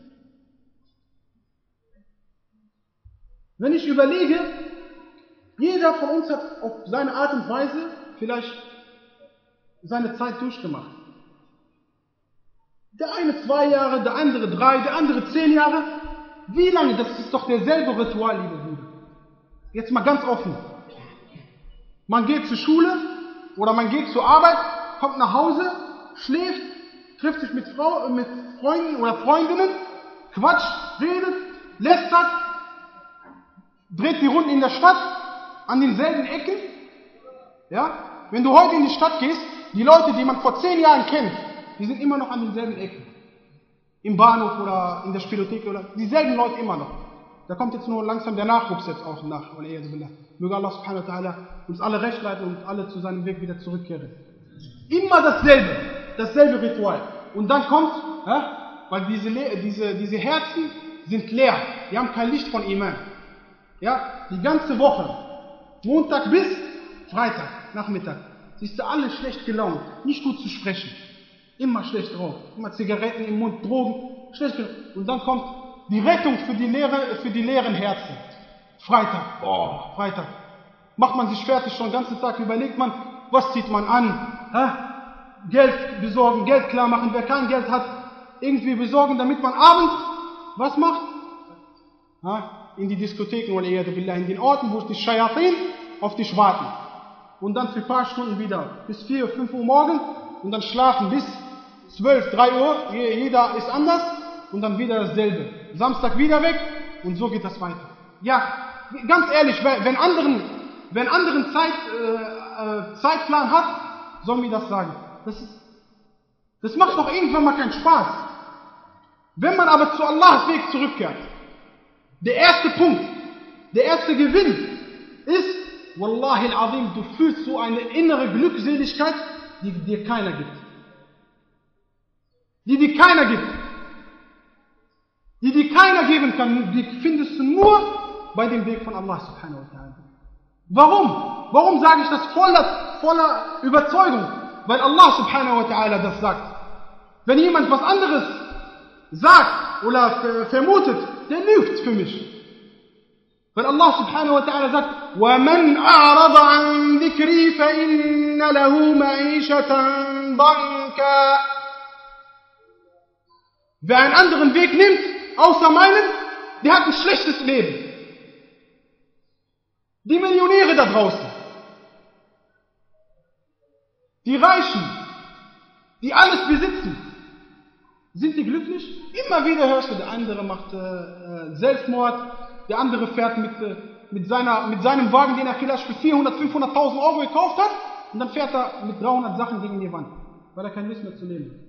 Wenn ich überlege, jeder von uns hat auf seine Art und Weise vielleicht seine Zeit durchgemacht. Der eine zwei Jahre, der andere drei, der andere zehn Jahre. Wie lange? Das ist doch derselbe Ritual, liebe Brüder. Jetzt mal ganz offen. Man geht zur Schule oder man geht zur Arbeit, kommt nach Hause, schläft, trifft sich mit, Frau, mit Freunden oder Freundinnen, quatscht, redet, lästert, dreht die Runden in der Stadt, an denselben Ecken. Ja? Wenn du heute in die Stadt gehst, die Leute, die man vor zehn Jahren kennt, die sind immer noch an denselben Ecken. Im Bahnhof oder in der Spielothek oder dieselben Leute immer noch. Da kommt jetzt nur langsam der Nachwuchs jetzt auch nach. Möge Allah subhanahu wa ta'ala uns alle recht leiten und alle zu seinem Weg wieder zurückkehren. Immer dasselbe, dasselbe Ritual. Und dann kommt, ja, weil diese, diese, diese Herzen sind leer, die haben kein Licht von Iman. Ja, die ganze Woche, Montag bis Freitag, Nachmittag, siehst du alle schlecht gelaunt, nicht gut zu sprechen, immer schlecht drauf, immer Zigaretten im Mund, Drogen, schlecht gelaunt. Und dann kommt die Rettung für die, leere, für die leeren Herzen. Freitag, boah, Freitag. Macht man sich fertig schon den ganzen Tag, überlegt man, was zieht man an? Hä? Geld besorgen, Geld klar machen, wer kein Geld hat, irgendwie besorgen, damit man abends was macht? Ha? In die Diskotheken oder in den Orten, wo die Shayatin auf dich warten. Und dann für ein paar Stunden wieder bis 4, 5 Uhr morgen und dann schlafen bis 12, 3 Uhr, jeder ist anders und dann wieder dasselbe. Samstag wieder weg und so geht das weiter. Ja, ganz ehrlich, wenn anderen, wenn anderen Zeit, äh, äh, Zeitplan hat, sollen wir das sagen. Das, das macht doch irgendwann mal keinen Spaß. Wenn man aber zu Allahs Weg zurückkehrt, der erste Punkt, der erste Gewinn ist, Wallahi al-Azim, du fühlst so eine innere Glückseligkeit, die dir keiner gibt. Die dir keiner gibt. Die dir keiner geben kann, die findest du nur bei dem Weg von Allah subhanahu wa ta'ala. Warum? Warum sage ich das voller, voller Überzeugung? Weil Allah subhanahu wa ta'ala das sagt. Wenn jemand was anderes sagt oder vermutet, der lügt für mich. Weil Allah subhanahu wa ta'ala sagt, وَمَنْ أَعْرَضَ عَنْ ذِكْرِي فَإِنَّ لَهُ مَعِيشَةً ضَنْكًا Wer einen anderen Weg nimmt, außer meinen, der hat ein schlechtes Leben. Die Millionäre da draußen, die Reichen, die alles besitzen, sind die glücklich? Immer wieder hörst du, der andere macht äh, Selbstmord, der andere fährt mit, äh, mit, seiner, mit seinem Wagen, den er vielleicht für 400, 500.000 Euro gekauft hat, und dann fährt er mit 300 Sachen gegen die Wand, weil er keine Lust mehr zu leben hat.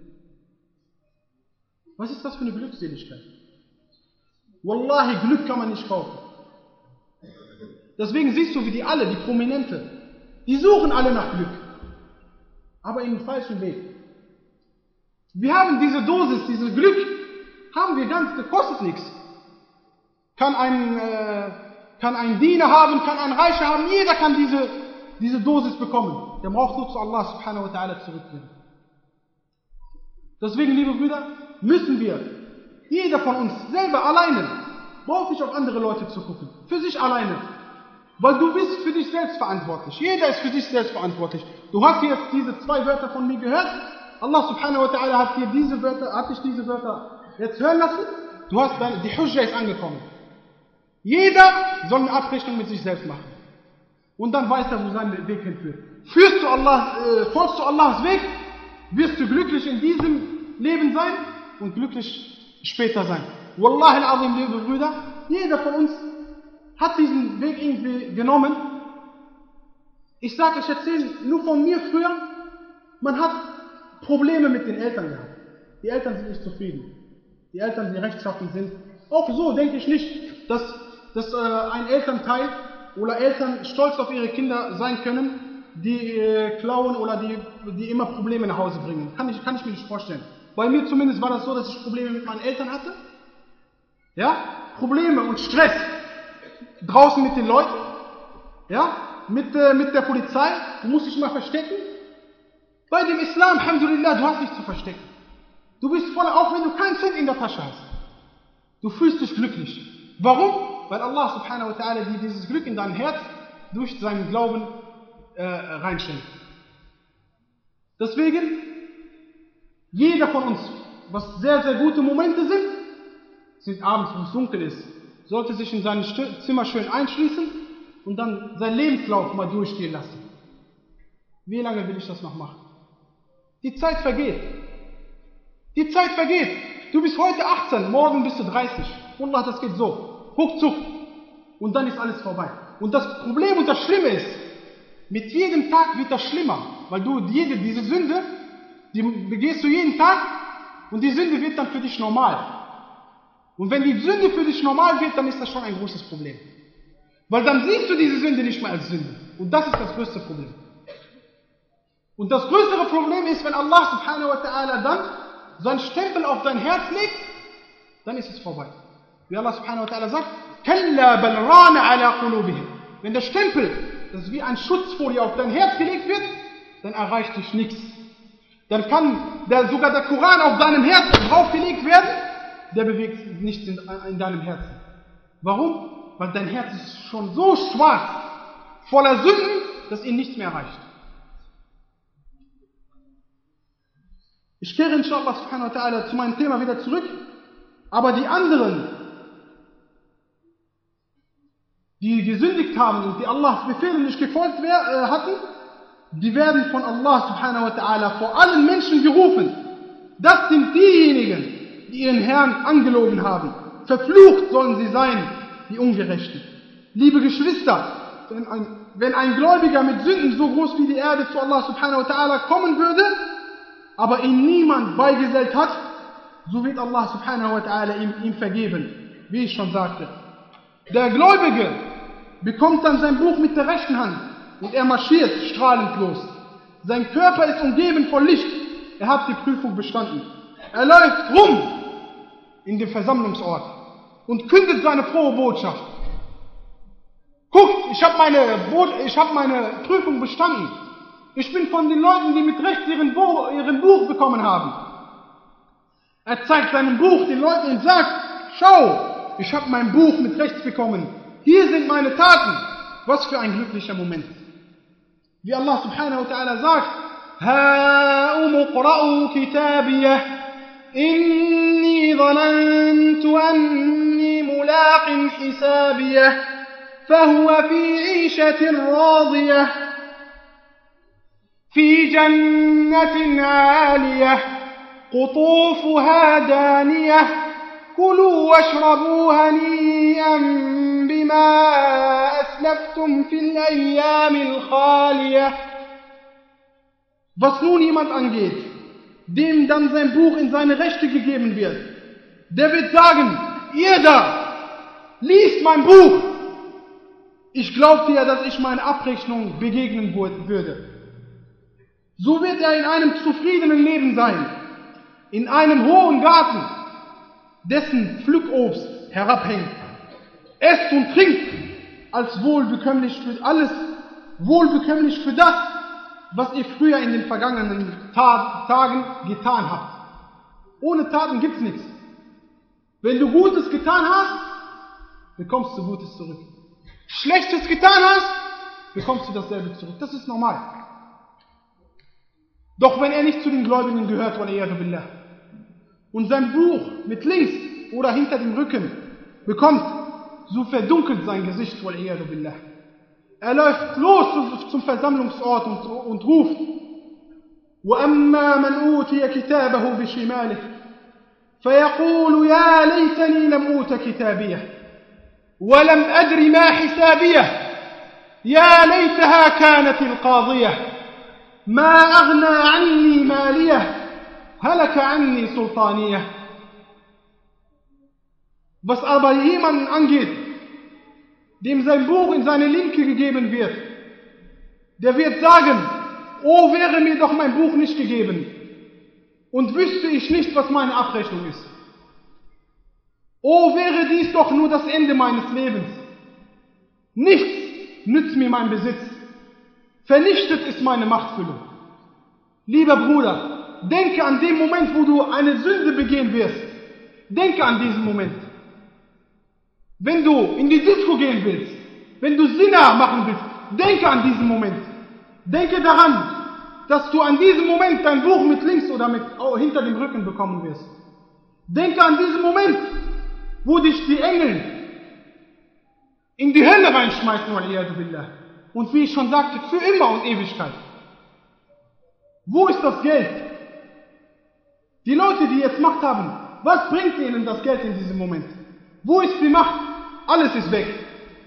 Was ist das für eine Glückseligkeit? Wallahi, Glück kann man nicht kaufen. Deswegen siehst du, wie die alle, die Prominente, die suchen alle nach Glück. Aber den falschen Weg. Wir haben diese Dosis, dieses Glück, haben wir ganz, das kostet nichts. Kann ein, äh, kann ein Diener haben, kann ein Reicher haben, jeder kann diese, diese Dosis bekommen. Der braucht nur zu Allah subhanahu wa ta'ala zurückgehen. Deswegen, liebe Brüder, müssen wir, jeder von uns selber alleine, braucht nicht auf andere Leute zu gucken. Für sich alleine. Weil du bist für dich selbst verantwortlich. Jeder ist für sich selbst verantwortlich. Du hast jetzt diese zwei Wörter von mir gehört. Allah subhanahu wa ta'ala hat dir diese Wörter, hat dich diese Wörter jetzt hören lassen. Du hast deine, die Hujja ist angekommen. Jeder soll eine Abrechnung mit sich selbst machen. Und dann weiß er, wo sein Weg hinführt. Führst du Allah, äh, folgst du Allahs Weg, wirst du glücklich in diesem Leben sein und glücklich später sein. Wallahi al-Azim, liebe Brüder, jeder von uns hat diesen Weg irgendwie genommen. Ich sage, ich erzähle nur von mir früher, man hat Probleme mit den Eltern gehabt. Die Eltern sind nicht zufrieden. Die Eltern, die rechtschaffen sind. Auch so denke ich nicht, dass, dass äh, ein Elternteil oder Eltern stolz auf ihre Kinder sein können, die äh, klauen oder die, die immer Probleme nach Hause bringen. Kann ich, kann ich mir nicht vorstellen. Bei mir zumindest war das so, dass ich Probleme mit meinen Eltern hatte. Ja? Probleme und Stress. Draußen mit den Leuten. Ja? Mit, äh, mit der Polizei. Du musst dich mal verstecken. Bei dem Islam, Alhamdulillah, du hast nichts zu verstecken. Du bist voll, auch wenn du keinen Cent in der Tasche hast. Du fühlst dich glücklich. Warum? Weil Allah subhanahu wa ta'ala dir dieses Glück in dein Herz durch seinen Glauben äh, reinschenkt. Deswegen, jeder von uns, was sehr, sehr gute Momente sind, sind abends, wo es dunkel ist, sollte sich in seinem Zimmer schön einschließen und dann seinen Lebenslauf mal durchgehen lassen. Wie lange will ich das noch machen? Die Zeit vergeht. Die Zeit vergeht. Du bist heute 18, morgen bist du 30. Wallah, das geht so. Ruckzuck. Und dann ist alles vorbei. Und das Problem und das Schlimme ist, mit jedem Tag wird das schlimmer. Weil du jede, diese Sünde, die begehst du jeden Tag und die Sünde wird dann für dich normal. Und wenn die Sünde für dich normal wird, dann ist das schon ein großes Problem. Weil dann siehst du diese Sünde nicht mehr als Sünde. Und das ist das größte Problem. Und das größere Problem ist, wenn Allah subhanahu wa ta'ala dann seinen Stempel auf dein Herz legt, dann ist es vorbei. Wie Allah subhanahu wa ta'ala sagt. Wenn der Stempel, das ist wie ein Schutzfolie auf dein Herz gelegt wird, dann erreicht dich nichts. Dann kann der, sogar der Koran auf deinem Herz draufgelegt werden, der bewegt nichts in, in deinem Herzen. Warum? Weil dein Herz ist schon so schwarz, voller Sünden, dass ihn nichts mehr erreicht. Ich kehre inshallah subhanahu zu meinem Thema wieder zurück. Aber die anderen, die gesündigt haben und die Allahs Befehle nicht gefolgt äh, hatten, die werden von Allah subhanahu wa ta'ala vor allen Menschen gerufen. Das sind diejenigen, die ihren Herrn angelogen haben. Verflucht sollen sie sein, die Ungerechten. Liebe Geschwister, wenn ein, wenn ein Gläubiger mit Sünden so groß wie die Erde zu Allah subhanahu wa ta'ala kommen würde, aber ihn niemand beigesellt hat, so wird Allah subhanahu wa ta'ala ihm, ihm vergeben, wie ich schon sagte. Der Gläubige bekommt dann sein Buch mit der rechten Hand und er marschiert strahlend los. Sein Körper ist umgeben von Licht. Er hat die Prüfung bestanden. Er läuft rum in dem Versammlungsort und kündet seine frohe Botschaft. Guckt, ich habe meine, hab meine Prüfung bestanden. Ich bin von den Leuten, die mit Recht ihren, Bo ihren Buch bekommen haben. Er zeigt sein Buch den Leuten und sagt, schau, ich habe mein Buch mit Rechts bekommen. hier sind meine Taten. Was für ein glücklicher Moment. Wie Allah subhanahu wa ta'ala sagt, هاؤم اقرأوا كتابيه إني ظننت أني ملاق حسابيه فهو في عيشة راضية في جنة عالية قطوفها دانية كلوا واشربوا هنيئا بما أسلفتم في الأيام الخالية. Was nun jemand dem dann sein Buch in seine Rechte gegeben wird, der wird sagen, ihr da, liest mein Buch. Ich glaubte ja, dass ich meine Abrechnung begegnen würde. So wird er in einem zufriedenen Leben sein, in einem hohen Garten, dessen Pflückobst herabhängt. Esst und trinkt als wohlbekömmlich für alles, wohlbekömmlich für das, was ihr früher in den vergangenen Ta Tagen getan habt. Ohne Taten gibt's nichts. Wenn du Gutes getan hast, bekommst du Gutes zurück. Schlechtes getan hast, bekommst du dasselbe zurück. Das ist normal. Doch wenn er nicht zu den Gläubigen gehört, billah, und sein Buch mit links oder hinter dem Rücken bekommt, so verdunkelt sein Gesicht, billah. Er läuft los zum Versammlungsort und, und ruft, وأما من أوتي كتابه بشماله فيقول يا ليتني لم أوت كتابيه ولم أدر ما حسابيه يا ليتها كانت القاضية ما أغنى عني ماليه هلك عني سلطانيه Was aber jemanden angeht, dem sein Buch in seine Linke gegeben wird, der wird sagen, oh wäre mir doch mein Buch nicht gegeben und wüsste ich nicht, was meine Abrechnung ist. Oh wäre dies doch nur das Ende meines Lebens. Nichts nützt mir mein Besitz. Vernichtet ist meine Machtfülle. Lieber Bruder, denke an den Moment, wo du eine Sünde begehen wirst. Denke an diesen Moment. Wenn du in die Disco gehen willst, wenn du Sinna machen willst, denke an diesen Moment. Denke daran, dass du an diesem Moment dein Buch mit links oder mit oh, hinter dem Rücken bekommen wirst. Denke an diesen Moment, wo dich die Engel in die Hölle reinschmeißen, billah. Und wie ich schon sagte, für immer und Ewigkeit. Wo ist das Geld? Die Leute, die jetzt Macht haben, was bringt ihnen das Geld in diesem Moment? Wo ist die Macht? Alles ist weg.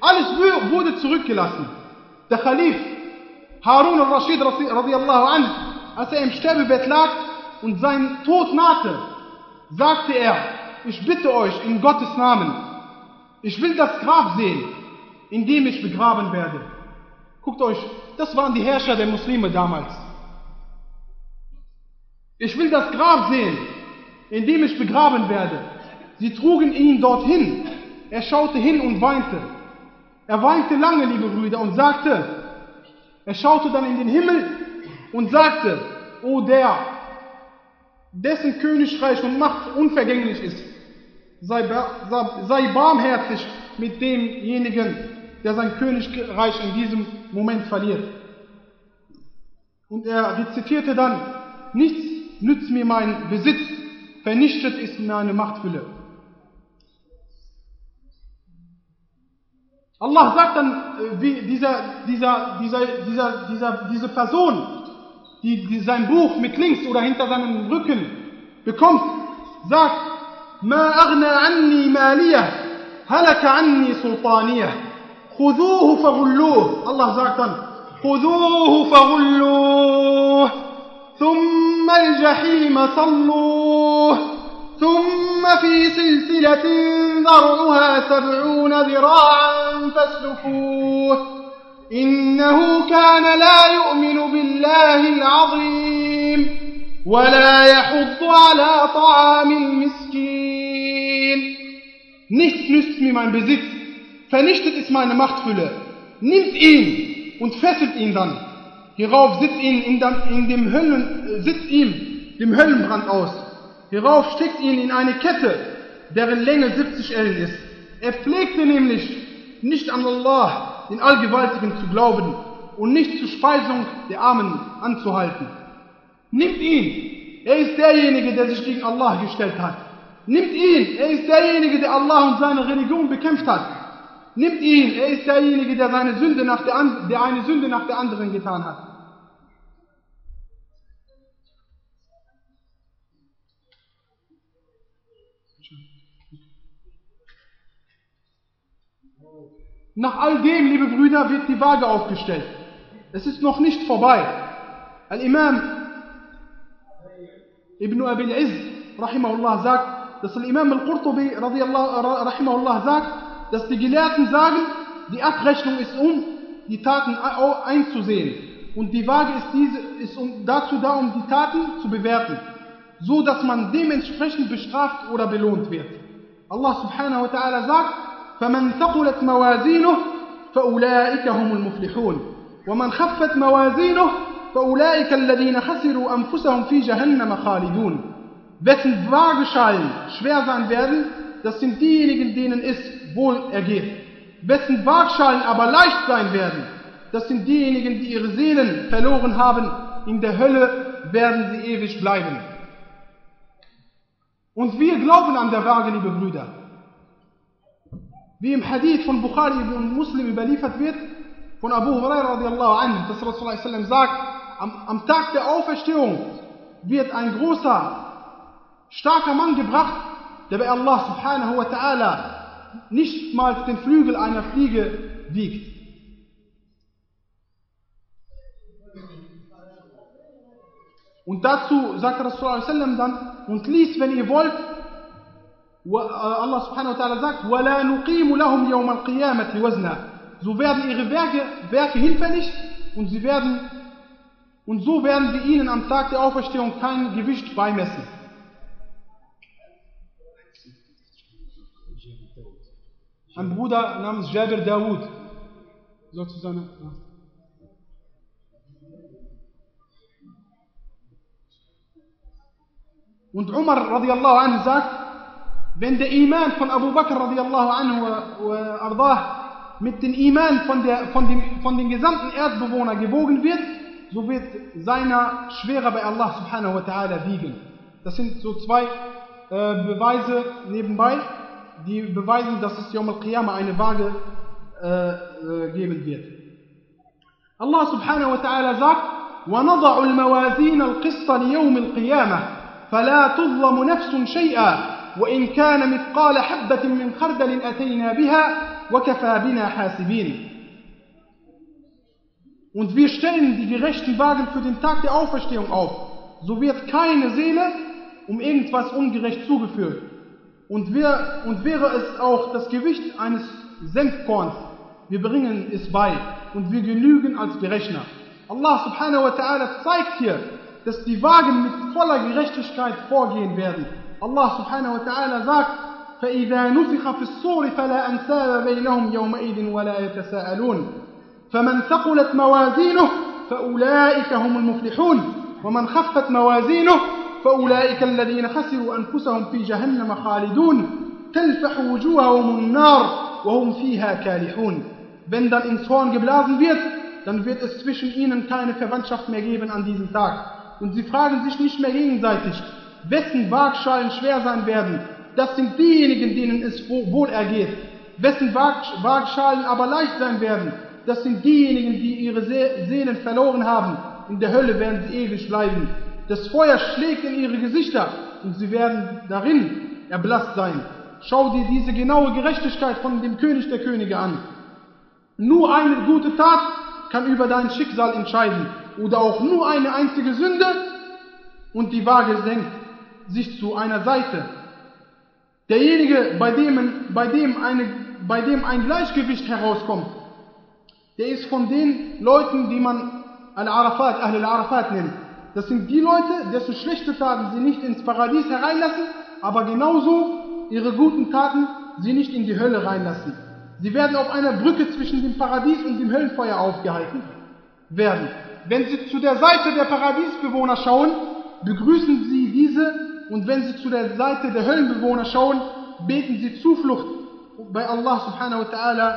Alles wurde zurückgelassen. Der Khalif Harun al-Rashid radiallahu anh, als er im Sterbebett lag und sein Tod nahte, sagte er, ich bitte euch in Gottes Namen, ich will das Grab sehen, in dem ich begraben werde. Guckt euch, das waren die Herrscher der Muslime damals. Ich will das Grab sehen, in dem ich begraben werde. Sie trugen ihn dorthin. Er schaute hin und weinte. Er weinte lange, liebe Brüder, und sagte, er schaute dann in den Himmel und sagte, O der, dessen Königreich und Macht unvergänglich ist, sei, sei barmherzig mit demjenigen, der sein Königreich in diesem Moment verliert. Und er rezitierte dann, nichts nützt mir mein Besitz, vernichtet ist meine Machtfülle. Allah sagt dann, äh, wie dieser, dieser, dieser, dieser, dieser, diese Person, die, die sein Buch mit links oder hinter seinem Rücken bekommt, sagt, ما أغنى عني مالية هلك عني سلطانية خذوه فغلوه الله sagt dann خذوه فغلوه ثم الجحيم صلوه ثم في سلسلة ذرعها سبعون ذراعا فاسلكوه إنه كان لا يؤمن بالله العظيم ولا يحض على طعام المسكين Nichts nützt mir mein Besitz, vernichtet ist meine Machtfülle. Nimmt ihn und fesselt ihn dann. Hierauf sitzt ihn in dem, in dem Höllen, sitzt ihm dem Höllenbrand aus. Hierauf steckt ihn in eine Kette, deren Länge 70 Ellen ist. Er pflegte nämlich nicht an Allah, den Allgewaltigen, zu glauben und nicht zur Speisung der Armen anzuhalten. Nimmt ihn, er ist derjenige, der sich gegen Allah gestellt hat. Nimmt ihn, er ist derjenige, der Allah und seine Religion bekämpft hat. Nimmt ihn, er ist derjenige, der, seine Sünde nach der, der eine Sünde nach der anderen getan hat. Nach all dem, liebe Brüder, wird die Waage aufgestellt. Es ist noch nicht vorbei. Al-Imam Ibn Abil Izz, rahimahullah, sagt, dass Al-Imam Al-Qurtubi, rahimahullah, sagt, dass die Gelehrten sagen, die Abrechnung ist um die Taten einzusehen. Und die Waage ist, diese, ist dazu da, um die Taten zu bewerten. So, dass man dementsprechend bestraft oder belohnt wird. Allah subhanahu wa ta'ala sagt, فمن ثقلت موازينه فأولئك هم المفلحون ومن خفت موازينه فأولئك الذين خسروا أنفسهم في جهنم خالدون Wessen Waageschalen schwer sein werden, das sind diejenigen, denen es wohl ergeht. Wessen Waagschalen aber leicht sein werden, das sind diejenigen, die ihre Seelen verloren haben. In der Hölle werden sie ewig bleiben. Und wir glauben an der Waage, liebe Brüder. Wie im Hadith von Bukhari und Muslim überliefert wird, von Abu Hurairah radiallahu anhu, dass Rasulullah sagt, am, am Tag der Auferstehung wird ein großer, starker Mann gebracht, der bei Allah subhanahu wa ta'ala nichtmals den Flügel einer Fliege wiegt. Und dazu sagt Rasulullah dann, und liest, wenn ihr wollt, Allah subhanahu wa ta'ala sagt, وَلَا نُقِيمُ لَهُمْ يَوْمَ الْقِيَامَةِ وَزْنًا So werden ihre Werke, Werke hinfällig und sie werden und so werden wir ihnen am Tag der Auferstehung kein Gewicht beimessen. Ein Bruder namens Jabir Dawud. Sozusagen. Und Umar radiallahu anhu sagt, wenn der Iman von Abu Bakr radiallahu anhu ardah mit dem Iman von, der, von, dem, von den gesamten Erdbewohnern gewogen wird, so wird seiner schwerer bei Allah subhanahu wa ta'ala wiegen. Das sind so zwei äh, Beweise nebenbei, die beweisen, dass es Yom al-Qiyamah eine Waage äh, äh, geben wird. Allah subhanahu wa ta'ala sagt, وَنَضَعُ الْمَوَازِينَ الْقِسْطَ لِيَوْمِ الْقِيَامَةِ فَلَا تُظْلَمُ نَفْسٌ شَيْئًا وإن كان مثقال حبة من خردل أتينا بها وكفى بنا حاسبين Und wir stellen die gerechten Wagen für den Tag der Auferstehung auf. So wird keine Seele um irgendwas ungerecht zugeführt. Und, wir, und wäre es auch das Gewicht eines Senfkorns, wir bringen es bei und wir genügen als Berechner. Allah subhanahu wa ta'ala zeigt hier, dass die Wagen mit voller Gerechtigkeit vorgehen werden. الله سبحانه وتعالى ذاك فإذا نفخ في الصور فلا أنساب بينهم يومئذ ولا يتساءلون. فمن ثقلت موازينه فأولئك هم المفلحون. ومن خفت موازينه فأولئك الذين خسروا أنفسهم في جهنم خالدون. تلفح وجوههم النار وهم فيها كالحون. Wenn dann ins Horn geblasen wird, dann wird es zwischen ihnen keine Verwandtschaft mehr geben an diesem Tag. Und sie fragen sich nicht mehr gegenseitig, wessen Waagschalen schwer sein werden. Das sind diejenigen, denen es wohl ergeht. Wessen Waagschalen aber leicht sein werden. Das sind diejenigen, die ihre Seelen verloren haben. In der Hölle werden sie ewig bleiben. Das Feuer schlägt in ihre Gesichter und sie werden darin erblasst sein. Schau dir diese genaue Gerechtigkeit von dem König der Könige an. Nur eine gute Tat kann über dein Schicksal entscheiden. Oder auch nur eine einzige Sünde und die Waage senkt sich zu einer Seite. Derjenige, bei dem, bei dem, eine, bei dem ein Gleichgewicht herauskommt, der ist von den Leuten, die man Al-Arafat, Ahl al-Arafat nennt. Das sind die Leute, dessen schlechte Taten sie nicht ins Paradies hereinlassen, aber genauso ihre guten Taten sie nicht in die Hölle reinlassen. Sie werden auf einer Brücke zwischen dem Paradies und dem Höllenfeuer aufgehalten werden. Wenn sie zu der Seite der Paradiesbewohner schauen, begrüßen sie diese und wenn sie zu der Seite der Höllenbewohner schauen, beten sie Zuflucht bei Allah subhanahu wa ta'ala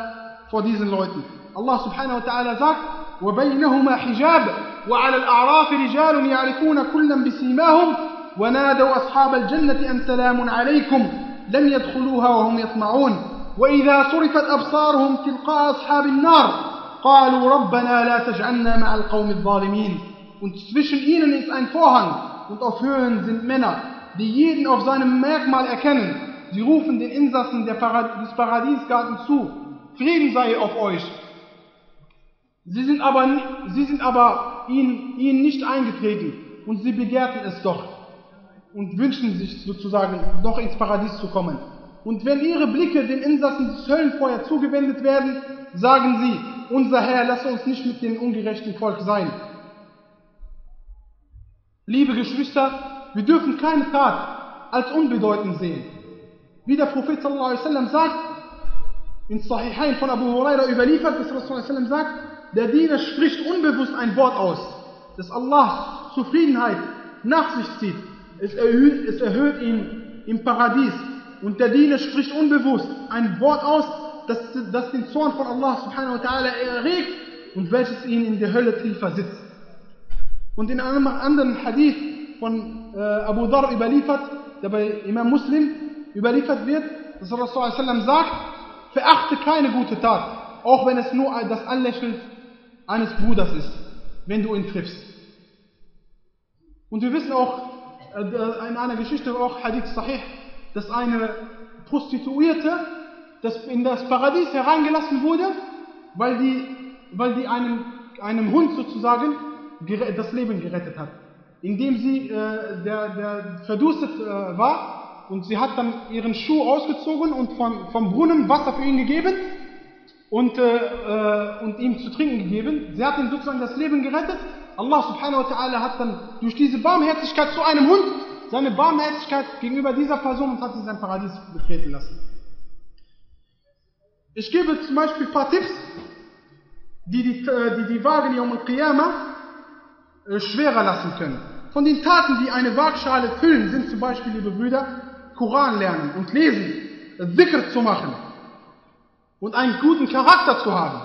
vor diesen Leuten. Allah subhanahu wa ta'ala sagt, وبينهما حجاب وعلى الأعراف رجال يعرفون كلا بسيماهم ونادوا أصحاب الجنة أن سلام عليكم لم يدخلوها وهم يطمعون وإذا صرفت أبصارهم تلقاء أصحاب النار قالوا ربنا لا تجعلنا مع القوم الظالمين Und zwischen ihnen ist ein Vorhang und auf Höhen sind Männer, die jeden auf seinem Merkmal erkennen. Sie rufen den Insassen Parad des Paradiesgartens zu, Frieden sei auf euch. Sie sind aber, sie sind aber ihnen, ihnen nicht eingetreten und sie begehrten es doch und wünschen sich sozusagen doch ins Paradies zu kommen. Und wenn ihre Blicke den Insassen des Höllenfeuer zugewendet werden, sagen sie, unser Herr, lass uns nicht mit dem ungerechten Volk sein. Liebe Geschwister, wir dürfen keine Tat als unbedeutend sehen. Wie der Prophet sallallahu sagt, in Sahihain von Abu Huraira überliefert, dass Rasulullah sallallahu sagt, der Diener spricht unbewusst ein Wort aus, das Allahs Zufriedenheit nach sich zieht. Es erhöht, es erhöht ihn im Paradies. Und der Diener spricht unbewusst ein Wort aus, das, das den Zorn von Allah subhanahu wa ta'ala erregt und welches ihn in der Hölle tiefer sitzt. Und in einem anderen Hadith von äh, Abu Dhar überliefert, der bei Imam Muslim überliefert wird, dass Rasulullah sagt, verachte keine gute Tat, auch wenn es nur das Anlächeln eines Bruders ist, wenn du ihn triffst. Und wir wissen auch, äh, in einer Geschichte auch Hadith Sahih, dass eine Prostituierte das in das Paradies hereingelassen wurde, weil die, weil die einem, einem Hund sozusagen das Leben gerettet hat. Indem sie, äh, der, der verdurstet äh, war und sie hat dann ihren Schuh ausgezogen und vom, vom Brunnen Wasser für ihn gegeben und, äh, äh, und ihm zu trinken gegeben. Sie hat ihm sozusagen das Leben gerettet. Allah subhanahu wa ta'ala hat dann durch diese Barmherzigkeit zu einem Hund seine Barmherzigkeit gegenüber dieser Person und hat sie sein Paradies betreten lassen. Ich gebe zum Beispiel ein paar Tipps, die die, äh, die, die Wagen Yom al-Qiyamah äh, schwerer lassen können. Von den Taten, die eine Waagschale füllen, sind zum Beispiel, liebe Brüder, Koran lernen und lesen, Dhikr zu machen und einen guten Charakter zu haben.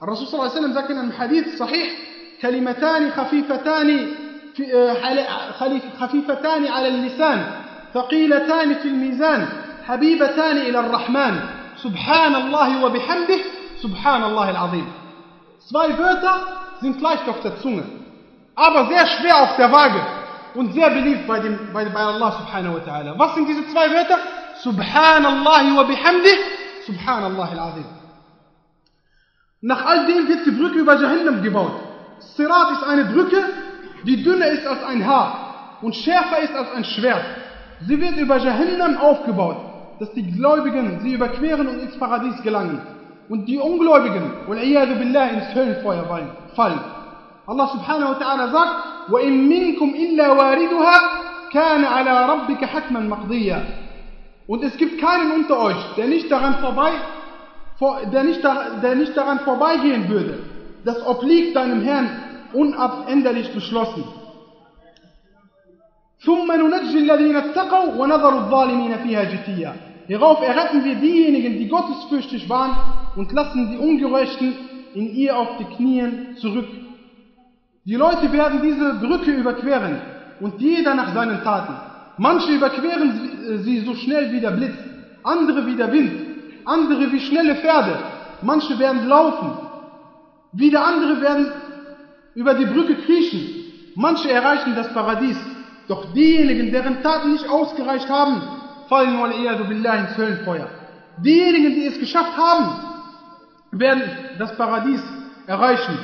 Rasul sagt in einem Hadith Sahih, كلمتان خفيفتان خفيفتان على اللسان ثقيلتان في الميزان حبيبتان إلى الرحمن سبحان الله وبحمده سبحان الله العظيم Zwei Wörter sind leicht auf der Zunge, aber sehr schwer auf der Waage und sehr beliebt bei, dem, bei, bei Allah subhanahu wa ta'ala. Was sind diese zwei Wörter? Subhanallah wa bihamdih, Subhanallah al-Azim. Nach all dem wird die Brücke über Jahannam gebaut. Sirat ist eine Brücke, die dünner ist als ein Haar und schärfer ist als ein Schwert. Sie wird über Jahannam aufgebaut, dass die Gläubigen sie überqueren und ins Paradies gelangen. Und die Ungläubigen, billah, ins Höllenfeuer fallen. Allah subhanahu wa ta'ala sagt, وَإِن مِّنكُمْ إِلَّا وَارِدُهَا كَانَ عَلَى رَبِّكَ حَتْمًا مَقْضِيًّا Und es gibt keinen unter euch, der nicht daran vorbei, der nicht, der nicht daran vorbeigehen würde. Das obliegt deinem Herrn unabänderlich beschlossen. ثم ننجي الذين اتقوا ونذر الظالمين فيها جثيا Hierauf erretten wir diejenigen, die gottesfürchtig waren und lassen die Ungerechten in ihr auf die Knien zurück. Die Leute werden diese Brücke überqueren und jeder nach seinen Taten. Manche überqueren sie so schnell wie der Blitz, andere wie der Wind, andere wie schnelle Pferde, manche werden laufen, wieder andere werden über die Brücke kriechen. Manche erreichen das Paradies. Doch diejenigen, deren Taten nicht ausgereicht haben, fallen billah ins Höllenfeuer. Diejenigen, die es geschafft haben, werden das Paradies erreichen.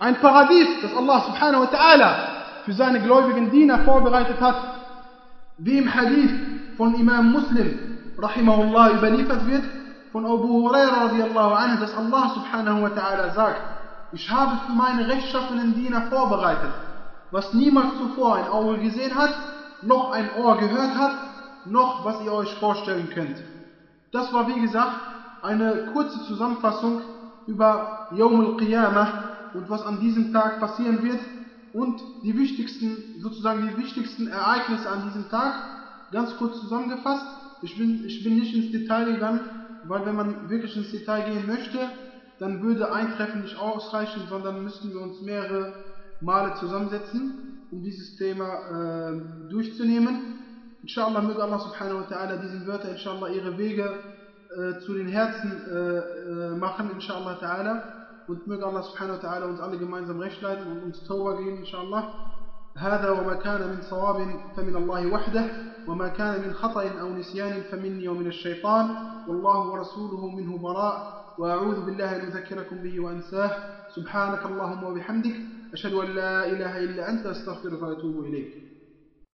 Ein Paradies, das Allah subhanahu wa ta'ala für seine gläubigen Diener vorbereitet hat, wie im Hadith von Imam Muslim, rahimahullah, überliefert wird, von Abu Huraira radiallahu anhu, dass Allah subhanahu wa ta'ala sagt, ich habe für meine rechtschaffenen Diener vorbereitet, was niemals zuvor ein Auge gesehen hat, noch ein Ohr gehört hat, noch was ihr euch vorstellen könnt. Das war wie gesagt eine kurze Zusammenfassung über Yawm al-Qiyamah und was an diesem Tag passieren wird und die wichtigsten, sozusagen die wichtigsten Ereignisse an diesem Tag, ganz kurz zusammengefasst. Ich bin, ich bin nicht ins Detail gegangen, weil wenn man wirklich ins Detail gehen möchte, dann würde ein Treffen nicht ausreichen, sondern müssten wir uns mehrere Male zusammensetzen, um dieses Thema äh, durchzunehmen. Inshallah möge Allah subhanahu wa ta'ala diesen Wörter inshallah ihre Wege äh, zu den Herzen äh, äh, machen, inshallah ta'ala. Und möge Allah subhanahu wa ta'ala uns alle gemeinsam recht leiten und uns Tauba geben, inshallah. هذا وما كان من صواب فمن الله وحده وما كان من خطأ أو نسيان فمني ومن الشيطان. والله ورسوله منه براء. وأعوذ بالله أن أذكركم به وأنساه. سبحانك اللهم وبحمدك أشهد أن لا إله إلا أنت أستغفرك وأتوب إليك.